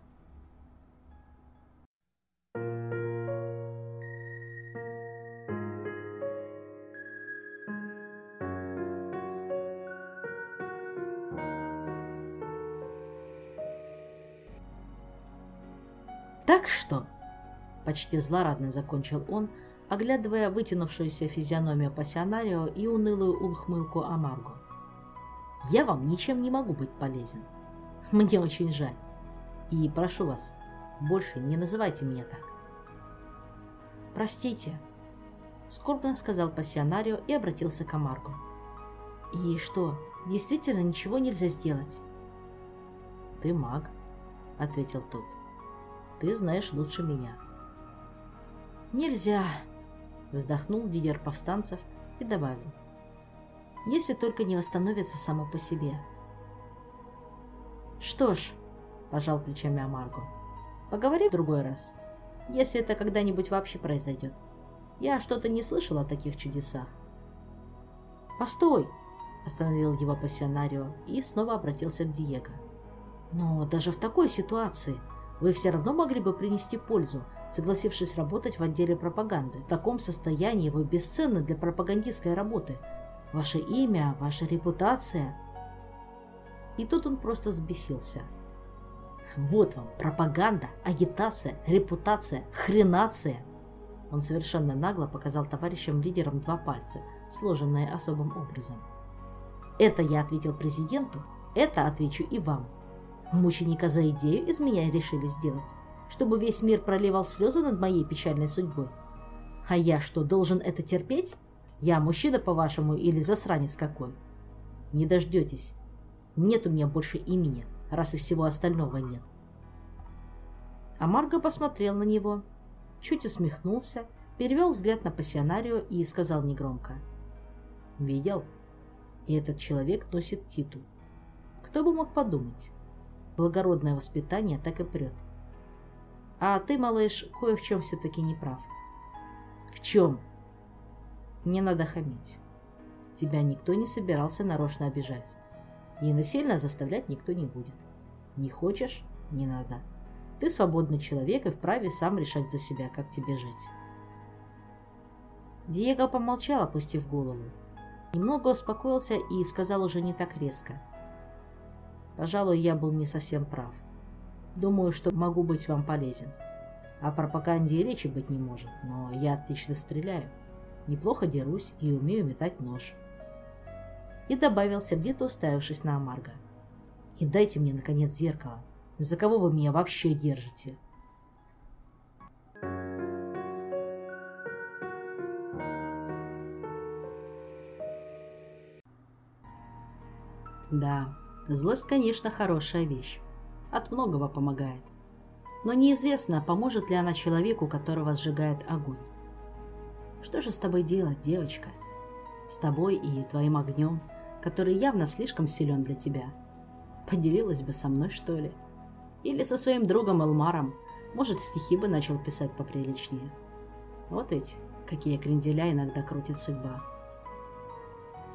«Так что?» – почти злорадно закончил он, оглядывая вытянувшуюся физиономию пассионарио и унылую ухмылку Амарго. «Я вам ничем не могу быть полезен. Мне очень жаль. И прошу вас, больше не называйте меня так». «Простите», – скорбно сказал пассионарио и обратился к Амарго. «И что, действительно ничего нельзя сделать?» «Ты маг», – ответил тот. Ты знаешь лучше меня. Нельзя, вздохнул лидер повстанцев и добавил. Если только не восстановится само по себе. Что ж, пожал плечами Амарго, поговори в другой раз, если это когда-нибудь вообще произойдет. Я что-то не слышал о таких чудесах. «Постой!» – остановил его пассионарио и снова обратился к Диего. «Но даже в такой ситуации вы все равно могли бы принести пользу, согласившись работать в отделе пропаганды. В таком состоянии вы бесценны для пропагандистской работы. Ваше имя, ваша репутация...» И тут он просто взбесился. «Вот вам пропаганда, агитация, репутация, хренация!» Он совершенно нагло показал товарищам-лидерам два пальца, сложенные особым образом. «Это я ответил президенту, это отвечу и вам. Мученика за идею из меня решили сделать, чтобы весь мир проливал слезы над моей печальной судьбой. А я что, должен это терпеть? Я мужчина, по-вашему, или засранец какой? Не дождетесь. Нет у меня больше имени, раз и всего остального нет. А Марго посмотрел на него, чуть усмехнулся, перевел взгляд на пассионарио и сказал негромко. «Видел? И этот человек носит титул. Кто бы мог подумать? Благородное воспитание так и прет. А ты, малыш, кое в чем все-таки не прав. В чем? Не надо хамить. Тебя никто не собирался нарочно обижать. И насильно заставлять никто не будет. Не хочешь – не надо. Ты свободный человек и вправе сам решать за себя, как тебе жить. Диего помолчал, опустив голову. Немного успокоился и сказал уже не так резко. Пожалуй, я был не совсем прав. Думаю, что могу быть вам полезен. О пропаганде и речи быть не может, но я отлично стреляю. Неплохо дерусь и умею метать нож. И добавил, сердито уставившись на Амарго. И дайте мне, наконец, зеркало. За кого вы меня вообще держите? Да, злость, конечно, хорошая вещь. От многого помогает. Но неизвестно, поможет ли она человеку, которого сжигает огонь. Что же с тобой делать, девочка? С тобой и твоим огнем, который явно слишком силен для тебя. Поделилась бы со мной, что ли? Или со своим другом Элмаром. Может, стихи бы начал писать поприличнее. Вот ведь какие кренделя иногда крутит судьба.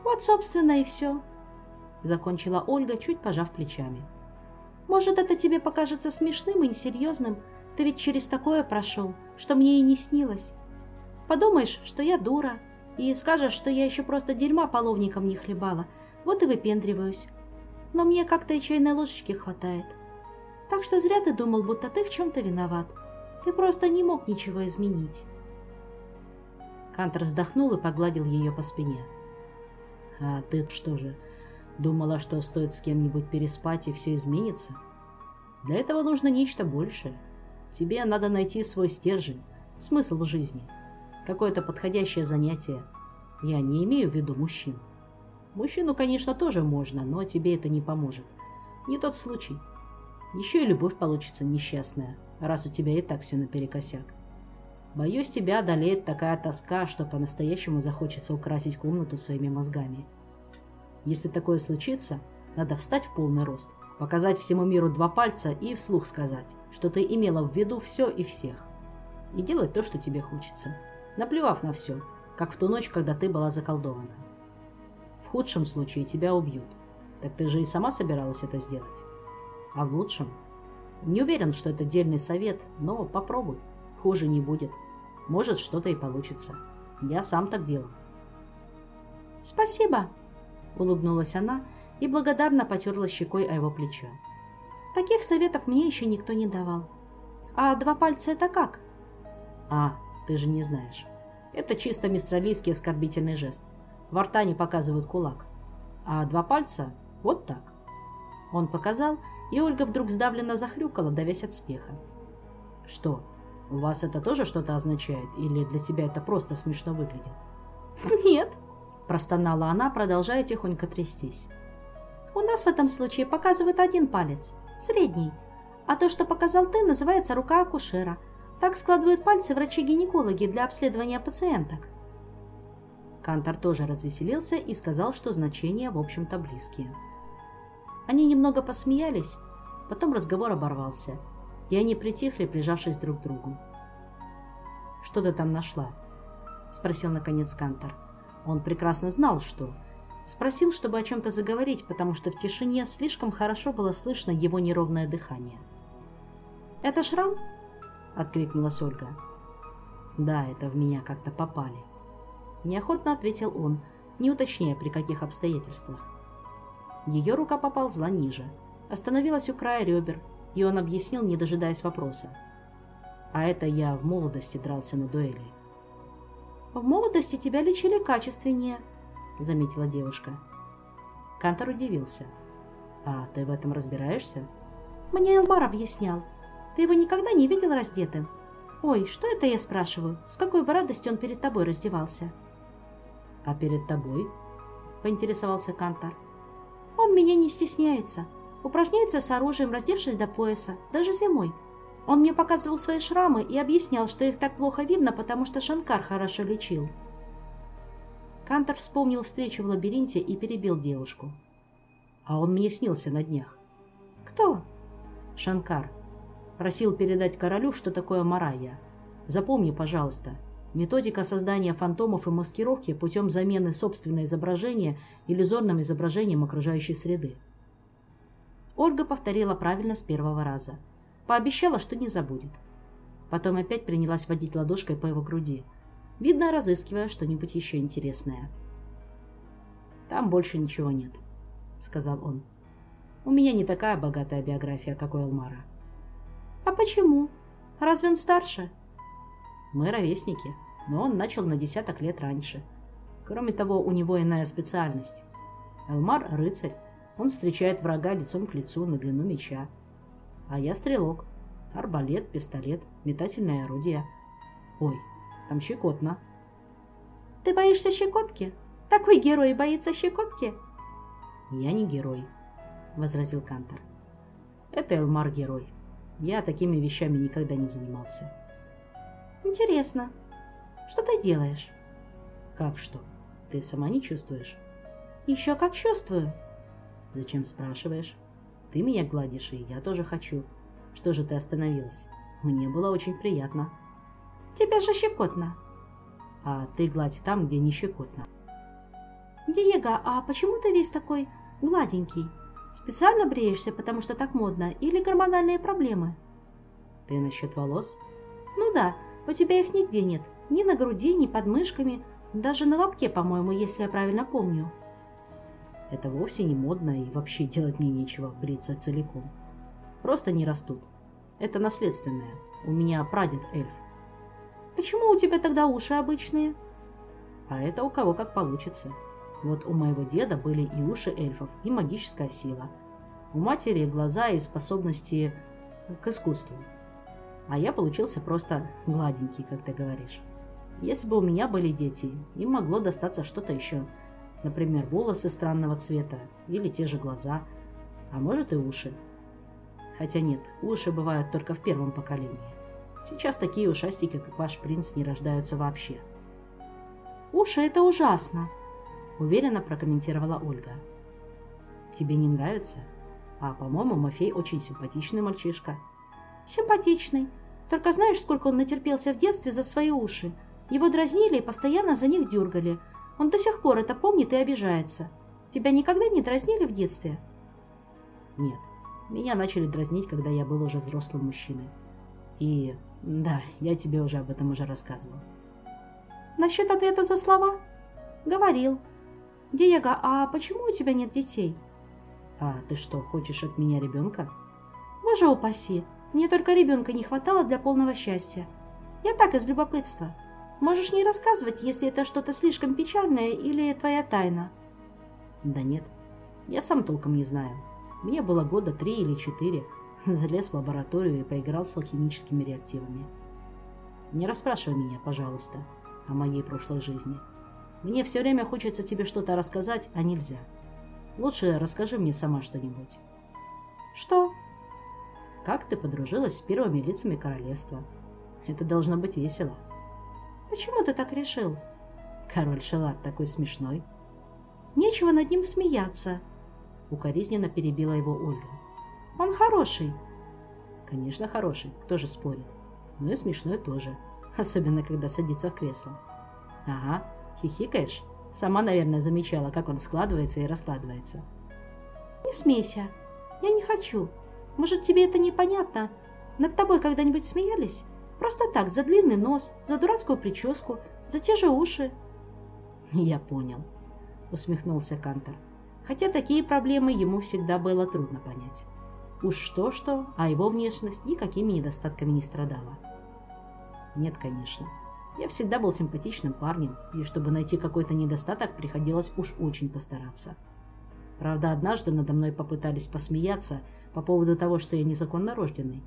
Вот, собственно, и все. Закончила Ольга, чуть пожав плечами. Может, это тебе покажется смешным и несерьезным. Ты ведь через такое прошел, что мне и не снилось. Подумаешь, что я дура, и скажешь, что я еще просто дерьма половником не хлебала. Вот и выпендриваюсь. Но мне как-то и чайной ложечки хватает. Так что зря ты думал, будто ты в чем-то виноват. Ты просто не мог ничего изменить. Кантер вздохнул и погладил ее по спине. «А ты что же, Думала, что стоит с кем-нибудь переспать, и все изменится? Для этого нужно нечто большее. Тебе надо найти свой стержень, смысл жизни, какое-то подходящее занятие. Я не имею в виду мужчин. Мужчину, конечно, тоже можно, но тебе это не поможет. Не тот случай. Еще и любовь получится несчастная, раз у тебя и так все наперекосяк. Боюсь, тебя одолеет такая тоска, что по-настоящему захочется украсить комнату своими мозгами. Если такое случится, надо встать в полный рост, показать всему миру два пальца и вслух сказать, что ты имела в виду все и всех. И делать то, что тебе хочется, наплевав на все, как в ту ночь, когда ты была заколдована. В худшем случае тебя убьют. Так ты же и сама собиралась это сделать. А в лучшем? Не уверен, что это дельный совет, но попробуй. Хуже не будет. Может, что-то и получится. Я сам так делал. «Спасибо!» — улыбнулась она и благодарно потерла щекой о его плечо. «Таких советов мне еще никто не давал. А два пальца это как?» «А, ты же не знаешь. Это чисто мистралийский оскорбительный жест. В артане показывают кулак. А два пальца — вот так». Он показал, и Ольга вдруг сдавленно захрюкала, давясь от смеха. «Что, у вас это тоже что-то означает, или для тебя это просто смешно выглядит?» «Нет», Простонала она, продолжая тихонько трястись. «У нас в этом случае показывают один палец, средний, а то, что показал ты, называется рука акушера. Так складывают пальцы врачи-гинекологи для обследования пациенток». Кантор тоже развеселился и сказал, что значения, в общем-то, близкие. Они немного посмеялись, потом разговор оборвался, и они притихли, прижавшись друг к другу. «Что ты там нашла?» — спросил наконец Кантор. Он прекрасно знал, что... Спросил, чтобы о чем-то заговорить, потому что в тишине слишком хорошо было слышно его неровное дыхание. «Это шрам?» — откликнулась Ольга. «Да, это в меня как-то попали». Неохотно ответил он, не уточняя, при каких обстоятельствах. Ее рука поползла ниже, остановилась у края ребер, и он объяснил, не дожидаясь вопроса. «А это я в молодости дрался на дуэли». «В молодости тебя лечили качественнее», — заметила девушка. Кантор удивился. «А ты в этом разбираешься?» «Мне Элмар объяснял. Ты его никогда не видел раздетым? Ой, что это я спрашиваю? С какой бы радостью он перед тобой раздевался?» «А перед тобой?» — поинтересовался Кантор. «Он меня не стесняется. Упражняется с оружием, раздевшись до пояса, даже зимой. Он мне показывал свои шрамы и объяснял, что их так плохо видно, потому что Шанкар хорошо лечил». Кантор вспомнил встречу в лабиринте и перебил девушку. «А он мне снился на днях». «Кто?» «Шанкар. Просил передать королю, что такое Марая. Запомни, пожалуйста, Методика создания фантомов и маскировки путем замены собственного изображения иллюзорным изображением окружающей среды. Ольга повторила правильно с первого раза. Пообещала, что не забудет. Потом опять принялась водить ладошкой по его груди, видно, разыскивая что-нибудь еще интересное. «Там больше ничего нет», — сказал он. «У меня не такая богатая биография, как у Элмара». «А почему? Разве он старше?» Мы ровесники, но он начал на десяток лет раньше. Кроме того, у него иная специальность. Элмар – рыцарь. Он встречает врага лицом к лицу на длину меча. А я стрелок. Арбалет, пистолет, метательное орудие. Ой, там щекотно. Ты боишься щекотки? Такой герой боится щекотки? Я не герой, возразил Кантор. Это Элмар герой. Я такими вещами никогда не занимался. Интересно. Что ты делаешь? Как что? Ты сама не чувствуешь? Еще как чувствую. Зачем спрашиваешь? Ты меня гладишь, и я тоже хочу. Что же ты остановилась? Мне было очень приятно. Тебе же щекотно. А ты гладь там, где не щекотно. Диего, а почему ты весь такой гладенький? Специально бреешься, потому что так модно, или гормональные проблемы? Ты насчет волос? Ну да, у тебя их нигде нет. Ни на груди, ни под мышками. Даже на лобке, по-моему, если я правильно помню. Это вовсе не модно и вообще делать мне нечего, бриться целиком. Просто не растут. Это наследственное. У меня прадед эльф. Почему у тебя тогда уши обычные? А это у кого как получится. Вот у моего деда были и уши эльфов, и магическая сила. У матери глаза и способности к искусству а я получился просто гладенький, как ты говоришь. Если бы у меня были дети, им могло достаться что-то еще. Например, волосы странного цвета или те же глаза, а может и уши. Хотя нет, уши бывают только в первом поколении. Сейчас такие ушастики, как ваш принц, не рождаются вообще. «Уши – это ужасно», – уверенно прокомментировала Ольга. «Тебе не нравится? А, по-моему, Мафей очень симпатичный мальчишка». «Симпатичный. Только знаешь, сколько он натерпелся в детстве за свои уши? Его дразнили и постоянно за них дергали. Он до сих пор это помнит и обижается. Тебя никогда не дразнили в детстве? Нет. Меня начали дразнить, когда я был уже взрослым мужчиной. И да, я тебе уже об этом уже рассказывал. Насчет ответа за слова? Говорил. Диего, а почему у тебя нет детей? А ты что, хочешь от меня ребенка? Боже упаси. Мне только ребенка не хватало для полного счастья. Я так из любопытства. Можешь не рассказывать, если это что-то слишком печальное или твоя тайна. Да нет, я сам толком не знаю. Мне было года три или четыре. Залез в лабораторию и поиграл с алхимическими реактивами. Не расспрашивай меня, пожалуйста, о моей прошлой жизни. Мне все время хочется тебе что-то рассказать, а нельзя. Лучше расскажи мне сама что-нибудь. Что? Как ты подружилась с первыми лицами королевства? Это должно быть весело. Почему ты так решил? Король Шелар такой смешной. Нечего над ним смеяться. Укоризненно перебила его Ольга. Он хороший. Конечно, хороший, кто же спорит. Но и смешной тоже. Особенно, когда садится в кресло. Ага, хихикаешь? Сама, наверное, замечала, как он складывается и раскладывается. Не смейся. Я не хочу. Может, тебе это непонятно? Над тобой когда-нибудь смеялись? Просто так, за длинный нос, за дурацкую прическу, за те же уши. Я понял, усмехнулся Кантор. Хотя такие проблемы ему всегда было трудно понять. Уж что-что, а его внешность никакими недостатками не страдала. Нет, конечно. Я всегда был симпатичным парнем, и чтобы найти какой-то недостаток, приходилось уж очень постараться. Правда, однажды надо мной попытались посмеяться по поводу того, что я незаконно рожденный.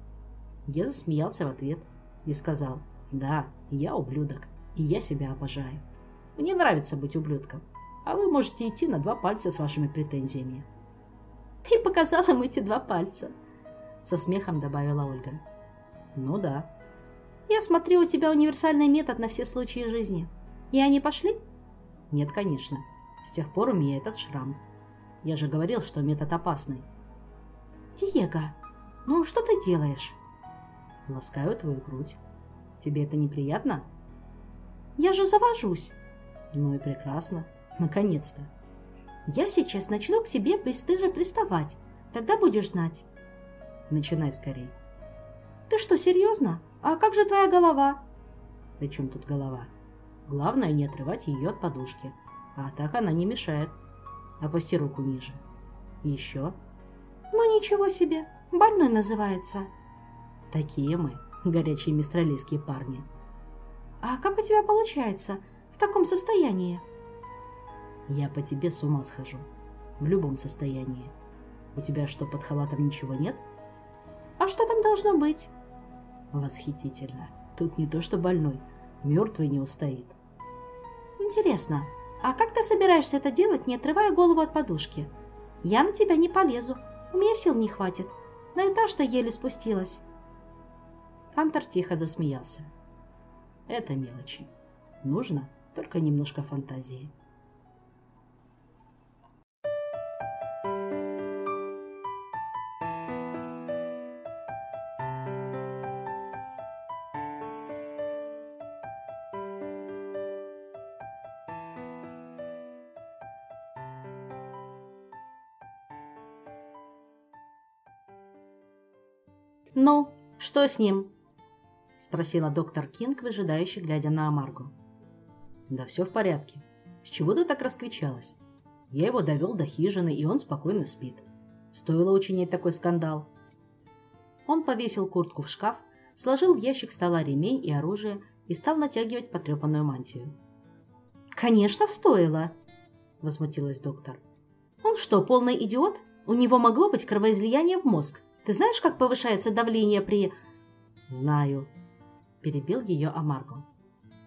Я засмеялся в ответ и сказал, «Да, я ублюдок, и я себя обожаю. Мне нравится быть ублюдком, а вы можете идти на два пальца с вашими претензиями». «И показал им эти два пальца», — со смехом добавила Ольга. «Ну да», я смотрю, у тебя универсальный метод на все случаи жизни. И они пошли? Нет, конечно. С тех пор у меня этот шрам. Я же говорил, что метод опасный. Диего, ну что ты делаешь? Ласкаю твою грудь. Тебе это неприятно? Я же завожусь. Ну и прекрасно. Наконец-то. Я сейчас начну к тебе бесстыже приставать. Тогда будешь знать. Начинай скорей. Ты что, серьезно? А как же твоя голова? При чем тут голова? Главное не отрывать ее от подушки. А так она не мешает. Опусти руку ниже. Еще. Ну ничего себе. Больной называется. Такие мы, горячие мистралийские парни. А как у тебя получается в таком состоянии? Я по тебе с ума схожу. В любом состоянии. У тебя что, под халатом ничего нет? А что там должно быть? Восхитительно. Тут не то что больной, мертвый не устоит. Интересно, а как ты собираешься это делать, не отрывая голову от подушки? Я на тебя не полезу, у меня сил не хватит. На этаж-то еле спустилась. Кантор тихо засмеялся. Это мелочи. Нужно только немножко фантазии. «Ну, что с ним?» – спросила доктор Кинг, выжидающий, глядя на Амаргу. «Да все в порядке. С чего ты так раскричалась? Я его довел до хижины, и он спокойно спит. Стоило учинить такой скандал». Он повесил куртку в шкаф, сложил в ящик стола ремень и оружие и стал натягивать потрепанную мантию. «Конечно, стоило!» – возмутилась доктор. «Он что, полный идиот? У него могло быть кровоизлияние в мозг. Ты знаешь, как повышается давление при...» «Знаю», – перебил ее Амарго.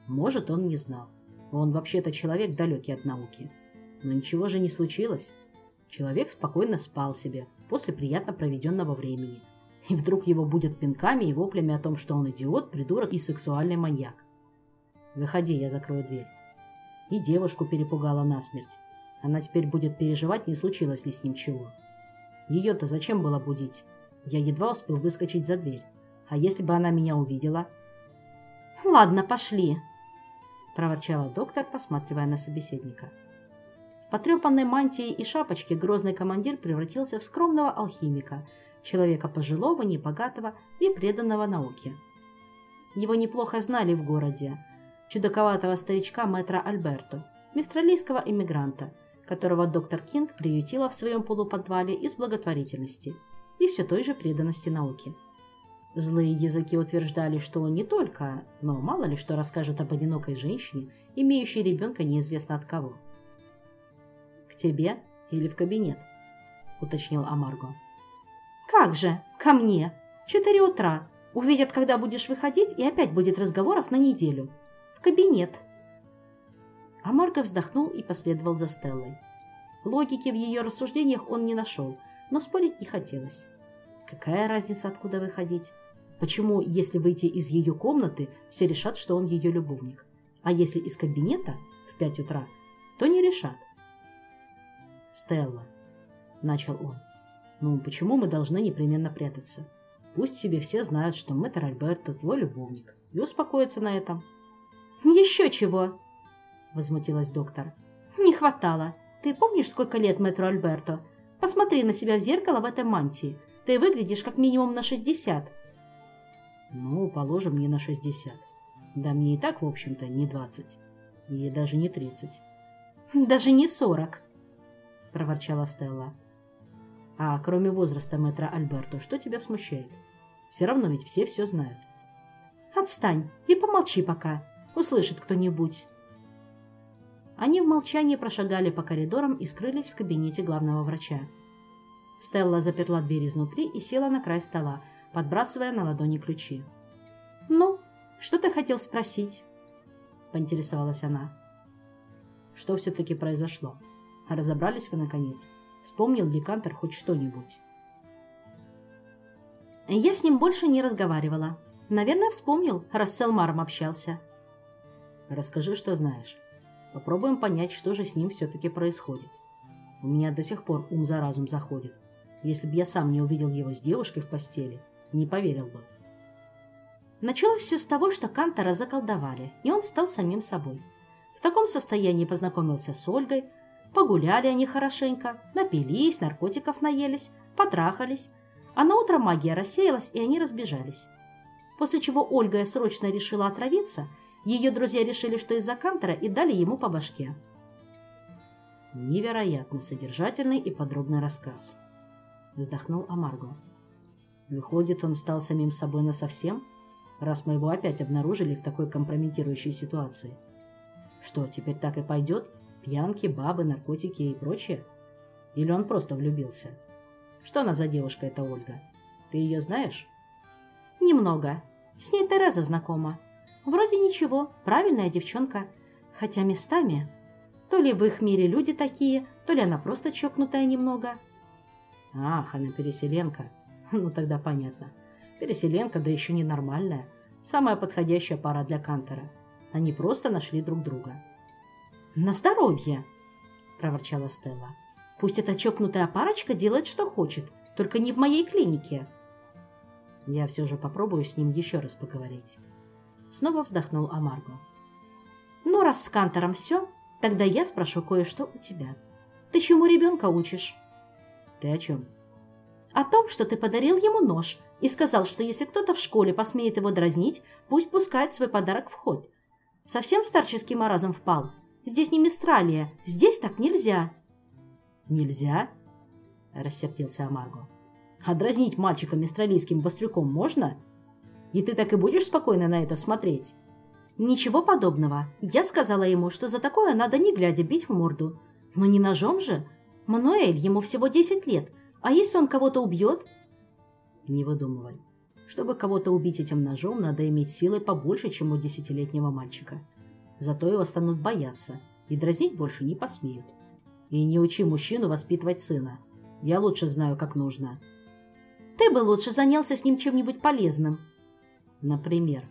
«Может, он не знал. Он вообще-то человек далекий от науки. Но ничего же не случилось. Человек спокойно спал себе после приятно проведенного времени. И вдруг его будет пинками и воплями о том, что он идиот, придурок и сексуальный маньяк. Выходи, я закрою дверь. И девушку перепугала насмерть. Она теперь будет переживать, не случилось ли с ним чего. Ее-то зачем было будить? Я едва успел выскочить за дверь. А если бы она меня увидела? «Ладно, пошли», – проворчала доктор, посматривая на собеседника. В потрепанной мантии и шапочке грозный командир превратился в скромного алхимика, человека пожилого, небогатого и преданного науке. Его неплохо знали в городе. Чудаковатого старичка мэтра Альберто, мистралийского иммигранта, которого доктор Кинг приютила в своем полуподвале из благотворительности – и все той же преданности науке. Злые языки утверждали, что он не только, но мало ли что расскажет об одинокой женщине, имеющей ребенка неизвестно от кого. «К тебе или в кабинет?» – уточнил Амарго. «Как же? Ко мне! Четыре утра. Увидят, когда будешь выходить, и опять будет разговоров на неделю. В кабинет!» Амарго вздохнул и последовал за Стеллой. Логики в ее рассуждениях он не нашел – но спорить не хотелось. Какая разница, откуда выходить? Почему, если выйти из ее комнаты, все решат, что он ее любовник? А если из кабинета в пять утра, то не решат. «Стелла», — начал он, — «ну почему мы должны непременно прятаться? Пусть себе все знают, что мэтр Альберто твой любовник, и успокоятся на этом». «Еще чего!» возмутилась доктор. «Не хватало. Ты помнишь, сколько лет мэтру Альберто? Посмотри на себя в зеркало в этой мантии. Ты выглядишь как минимум на шестьдесят». «Ну, положим, не на шестьдесят. Да мне и так, в общем-то, не двадцать. И даже не тридцать». «Даже не сорок», — проворчала Стелла. «А кроме возраста мэтра Альберто, что тебя смущает? Все равно ведь все все знают». «Отстань и помолчи пока. Услышит кто-нибудь». Они в молчании прошагали по коридорам и скрылись в кабинете главного врача. Стелла заперла дверь изнутри и села на край стола, подбрасывая на ладони ключи. «Ну, что ты хотел спросить?» – поинтересовалась она. «Что все-таки произошло? Разобрались вы, наконец? Вспомнил ли Кантер хоть что-нибудь?» «Я с ним больше не разговаривала. Наверное, вспомнил, раз с Элмаром общался». «Расскажи, что знаешь». Попробуем понять, что же с ним все-таки происходит. У меня до сих пор ум за разум заходит. Если бы я сам не увидел его с девушкой в постели, не поверил бы. Началось все с того, что Кантора заколдовали, и он стал самим собой. В таком состоянии познакомился с Ольгой, погуляли они хорошенько, напились, наркотиков наелись, потрахались, а на утро магия рассеялась, и они разбежались. После чего Ольга срочно решила отравиться – ее друзья решили, что из-за Кантера, и дали ему по башке. Невероятно содержательный и подробный рассказ. Вздохнул Амарго. Выходит, он стал самим собой насовсем, раз мы его опять обнаружили в такой компрометирующей ситуации. Что, теперь так и пойдет? Пьянки, бабы, наркотики и прочее? Или он просто влюбился? Что она за девушка, эта Ольга? Ты ее знаешь? Немного. С ней Тереза знакома. Вроде ничего, правильная девчонка. Хотя местами... То ли в их мире люди такие, то ли она просто чокнутая немного. Ах, она переселенка. Ну тогда понятно. Переселенка, да еще ненормальная. Самая подходящая пара для Кантера. Они просто нашли друг друга. «На здоровье!» – проворчала Стелла. «Пусть эта чокнутая парочка делает, что хочет, только не в моей клинике». Я все же попробую с ним еще раз поговорить. Снова вздохнул Амарго. «Ну, раз с Кантором все, тогда я спрошу кое-что у тебя. Ты чему ребенка учишь?» «Ты о чем?» «О том, что ты подарил ему нож и сказал, что если кто-то в школе посмеет его дразнить, пусть пускает свой подарок в ход. Совсем старческий маразм впал? Здесь не Мистралия, здесь так нельзя». «Нельзя?» – рассердился Амарго. «А дразнить мальчика мистралийским бастрюком можно?» И ты так и будешь спокойно на это смотреть?» «Ничего подобного. Я сказала ему, что за такое надо не глядя бить в морду. Но не ножом же. Мануэль, ему всего 10 лет. А если он кого-то убьет?» «Не выдумывай. Чтобы кого-то убить этим ножом, надо иметь силы побольше, чем у десятилетнего мальчика. Зато его станут бояться, и дразнить больше не посмеют. И не учи мужчину воспитывать сына. Я лучше знаю, как нужно». «Ты бы лучше занялся с ним чем-нибудь полезным», Например.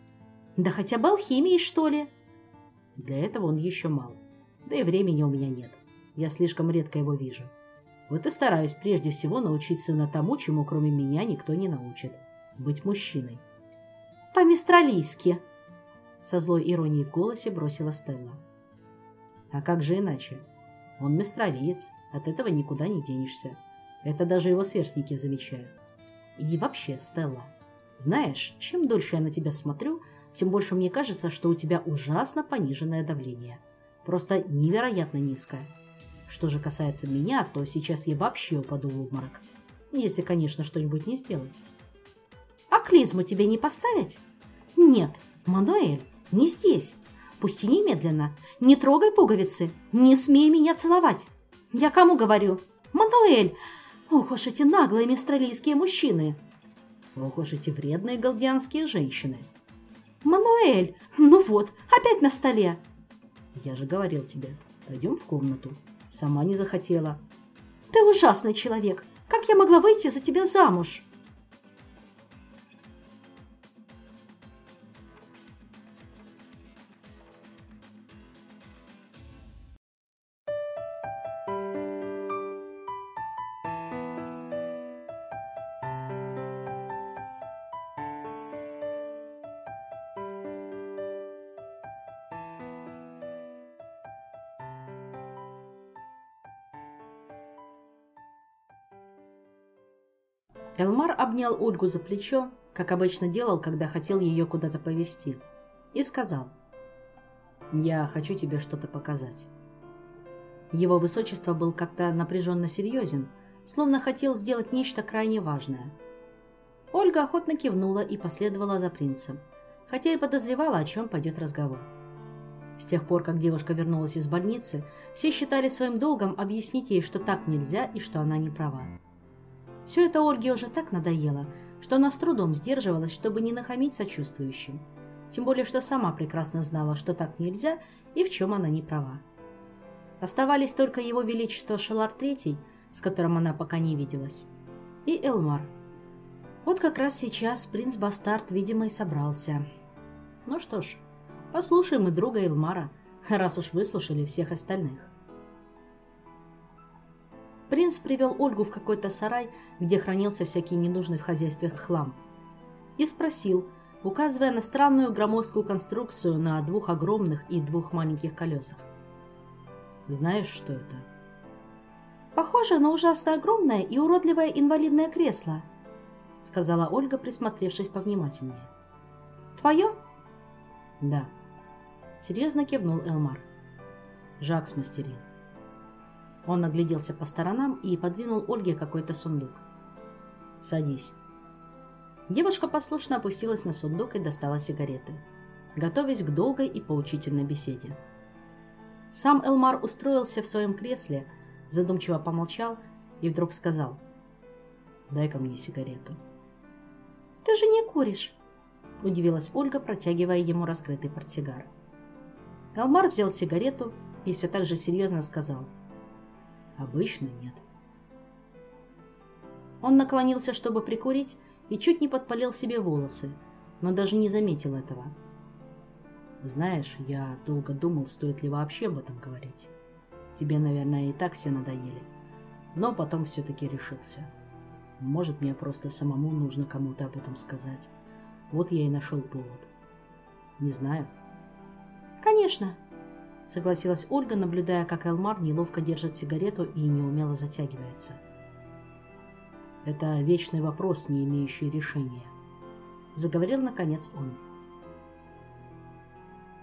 Да хотя бы алхимией, что ли? Для этого он еще мал. Да и времени у меня нет. Я слишком редко его вижу. Вот и стараюсь прежде всего научить сына тому, чему кроме меня никто не научит. Быть мужчиной. По-мистралийски. Со злой иронией в голосе бросила Стелла. А как же иначе? Он мистралиец, от этого никуда не денешься. Это даже его сверстники замечают. И вообще, Стелла, знаешь, чем дольше я на тебя смотрю, тем больше мне кажется, что у тебя ужасно пониженное давление. Просто невероятно низкое. Что же касается меня, то сейчас я вообще упаду в обморок. Если, конечно, что-нибудь не сделать. А клизму тебе не поставить? Нет, Мануэль, не здесь. Пусти немедленно. Не трогай пуговицы. Не смей меня целовать. Я кому говорю? Мануэль! Ох уж эти наглые мистралийские мужчины. Ох уж эти вредные галдианские женщины. Мануэль, ну вот, опять на столе. Я же говорил тебе, пойдем в комнату. Сама не захотела. Ты ужасный человек. Как я могла выйти за тебя замуж? Обнял Ольгу за плечо, как обычно делал, когда хотел ее куда-то повести, и сказал, «Я хочу тебе что-то показать». Его высочество был как-то напряженно серьезен, словно хотел сделать нечто крайне важное. Ольга охотно кивнула и последовала за принцем, хотя и подозревала, о чем пойдет разговор. С тех пор, как девушка вернулась из больницы, все считали своим долгом объяснить ей, что так нельзя и что она не права. Все это Ольге уже так надоело, что она с трудом сдерживалась, чтобы не нахамить сочувствующим. Тем более, что сама прекрасно знала, что так нельзя и в чем она не права. Оставались только его величество Шелар III, с которым она пока не виделась, и Элмар. Вот как раз сейчас принц Бастард, видимо, и собрался. Ну что ж, послушаем и друга Элмара, раз уж выслушали всех остальных. Принц привел Ольгу в какой-то сарай, где хранился всякий ненужный в хозяйстве хлам, и спросил, указывая на странную громоздкую конструкцию на двух огромных и двух маленьких колесах. «Знаешь, что это?» «Похоже на ужасно огромное и уродливое инвалидное кресло», сказала Ольга, присмотревшись повнимательнее. «Твое?» «Да», — серьезно кивнул Элмар. «Жак смастерил». Он огляделся по сторонам и подвинул Ольге какой-то сундук. «Садись». Девушка послушно опустилась на сундук и достала сигареты, готовясь к долгой и поучительной беседе. Сам Элмар устроился в своем кресле, задумчиво помолчал и вдруг сказал «Дай-ка мне сигарету». «Ты же не куришь», – удивилась Ольга, протягивая ему раскрытый портсигар. Элмар взял сигарету и все так же серьезно сказал – Обычно нет. Он наклонился, чтобы прикурить, и чуть не подпалил себе волосы, но даже не заметил этого. Знаешь, я долго думал, стоит ли вообще об этом говорить. Тебе, наверное, и так все надоели. Но потом все-таки решился. Может, мне просто самому нужно кому-то об этом сказать. Вот я и нашел повод. Не знаю. Конечно, — согласилась Ольга, наблюдая, как Элмар неловко держит сигарету и неумело затягивается. «Это вечный вопрос, не имеющий решения», — заговорил наконец он.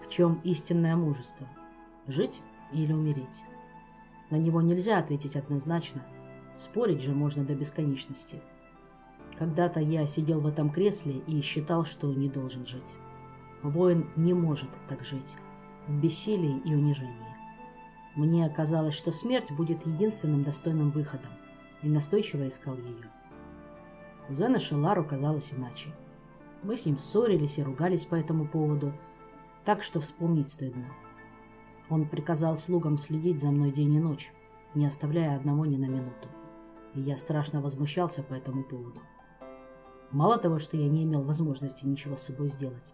«В чем истинное мужество? Жить или умереть? На него нельзя ответить однозначно. Спорить же можно до бесконечности. Когда-то я сидел в этом кресле и считал, что не должен жить. Воин не может так жить» в бессилии и унижении. Мне казалось, что смерть будет единственным достойным выходом, и настойчиво искал ее. Кузена Шелару казалось иначе. Мы с ним ссорились и ругались по этому поводу, так что вспомнить стыдно. Он приказал слугам следить за мной день и ночь, не оставляя одного ни на минуту. И я страшно возмущался по этому поводу. Мало того, что я не имел возможности ничего с собой сделать,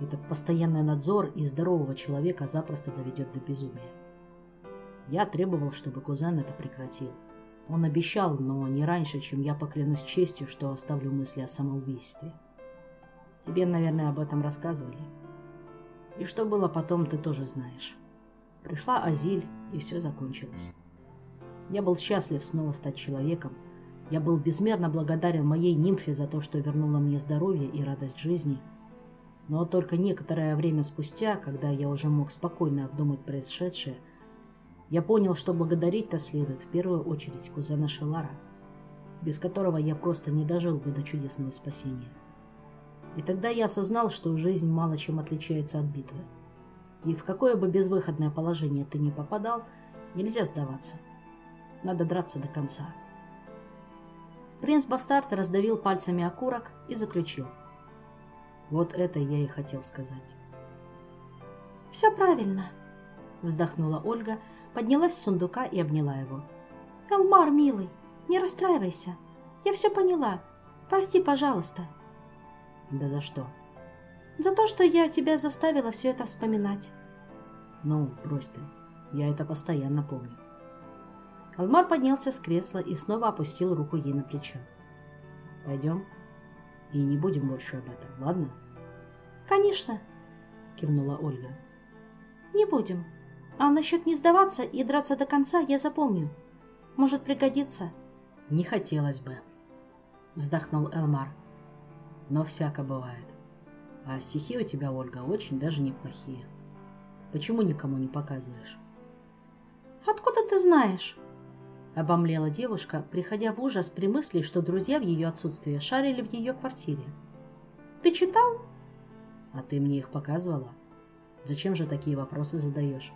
этот постоянный надзор и здорового человека запросто доведет до безумия. Я требовал, чтобы кузен это прекратил. Он обещал, но не раньше, чем я поклянусь честью, что оставлю мысли о самоубийстве. Тебе, наверное, об этом рассказывали. И что было потом, ты тоже знаешь. Пришла Азиль, и все закончилось. Я был счастлив снова стать человеком. Я был безмерно благодарен моей нимфе за то, что вернула мне здоровье и радость жизни – но только некоторое время спустя, когда я уже мог спокойно обдумать происшедшее, я понял, что благодарить-то следует в первую очередь кузена Шелара, без которого я просто не дожил бы до чудесного спасения. И тогда я осознал, что жизнь мало чем отличается от битвы. И в какое бы безвыходное положение ты ни попадал, нельзя сдаваться. Надо драться до конца. Принц Бастард раздавил пальцами окурок и заключил – вот это я и хотел сказать. «Все правильно», — вздохнула Ольга, поднялась с сундука и обняла его. «Элмар, милый, не расстраивайся. Я все поняла. Прости, пожалуйста». «Да за что?» «За то, что я тебя заставила все это вспоминать». «Ну, брось ты. Я это постоянно помню». Алмар поднялся с кресла и снова опустил руку ей на плечо. «Пойдем?» И не будем больше об этом, ладно? Конечно, кивнула Ольга. Не будем. А насчет не сдаваться и драться до конца я запомню. Может пригодиться. Не хотелось бы. вздохнул Элмар. Но всяко бывает. А стихи у тебя, Ольга, очень даже неплохие. Почему никому не показываешь? Откуда ты знаешь? Обомлела девушка, приходя в ужас при мысли, что друзья в ее отсутствие шарили в ее квартире. Ты читал? А ты мне их показывала? Зачем же такие вопросы задаешь?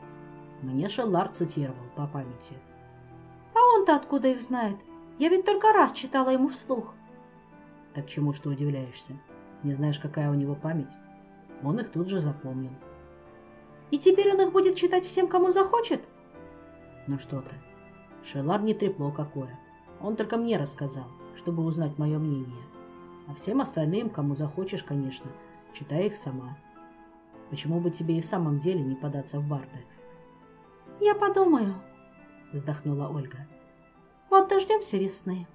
Мне Шеллар цитировал по памяти. А он-то откуда их знает? Я ведь только раз читала ему вслух. Так чему что удивляешься? Не знаешь, какая у него память? Он их тут же запомнил. И теперь он их будет читать всем, кому захочет? Ну что ты, Шелар не трепло какое. Он только мне рассказал, чтобы узнать мое мнение. А всем остальным, кому захочешь, конечно, читай их сама. Почему бы тебе и в самом деле не податься в барды? Я подумаю, вздохнула Ольга. Вот дождемся весны.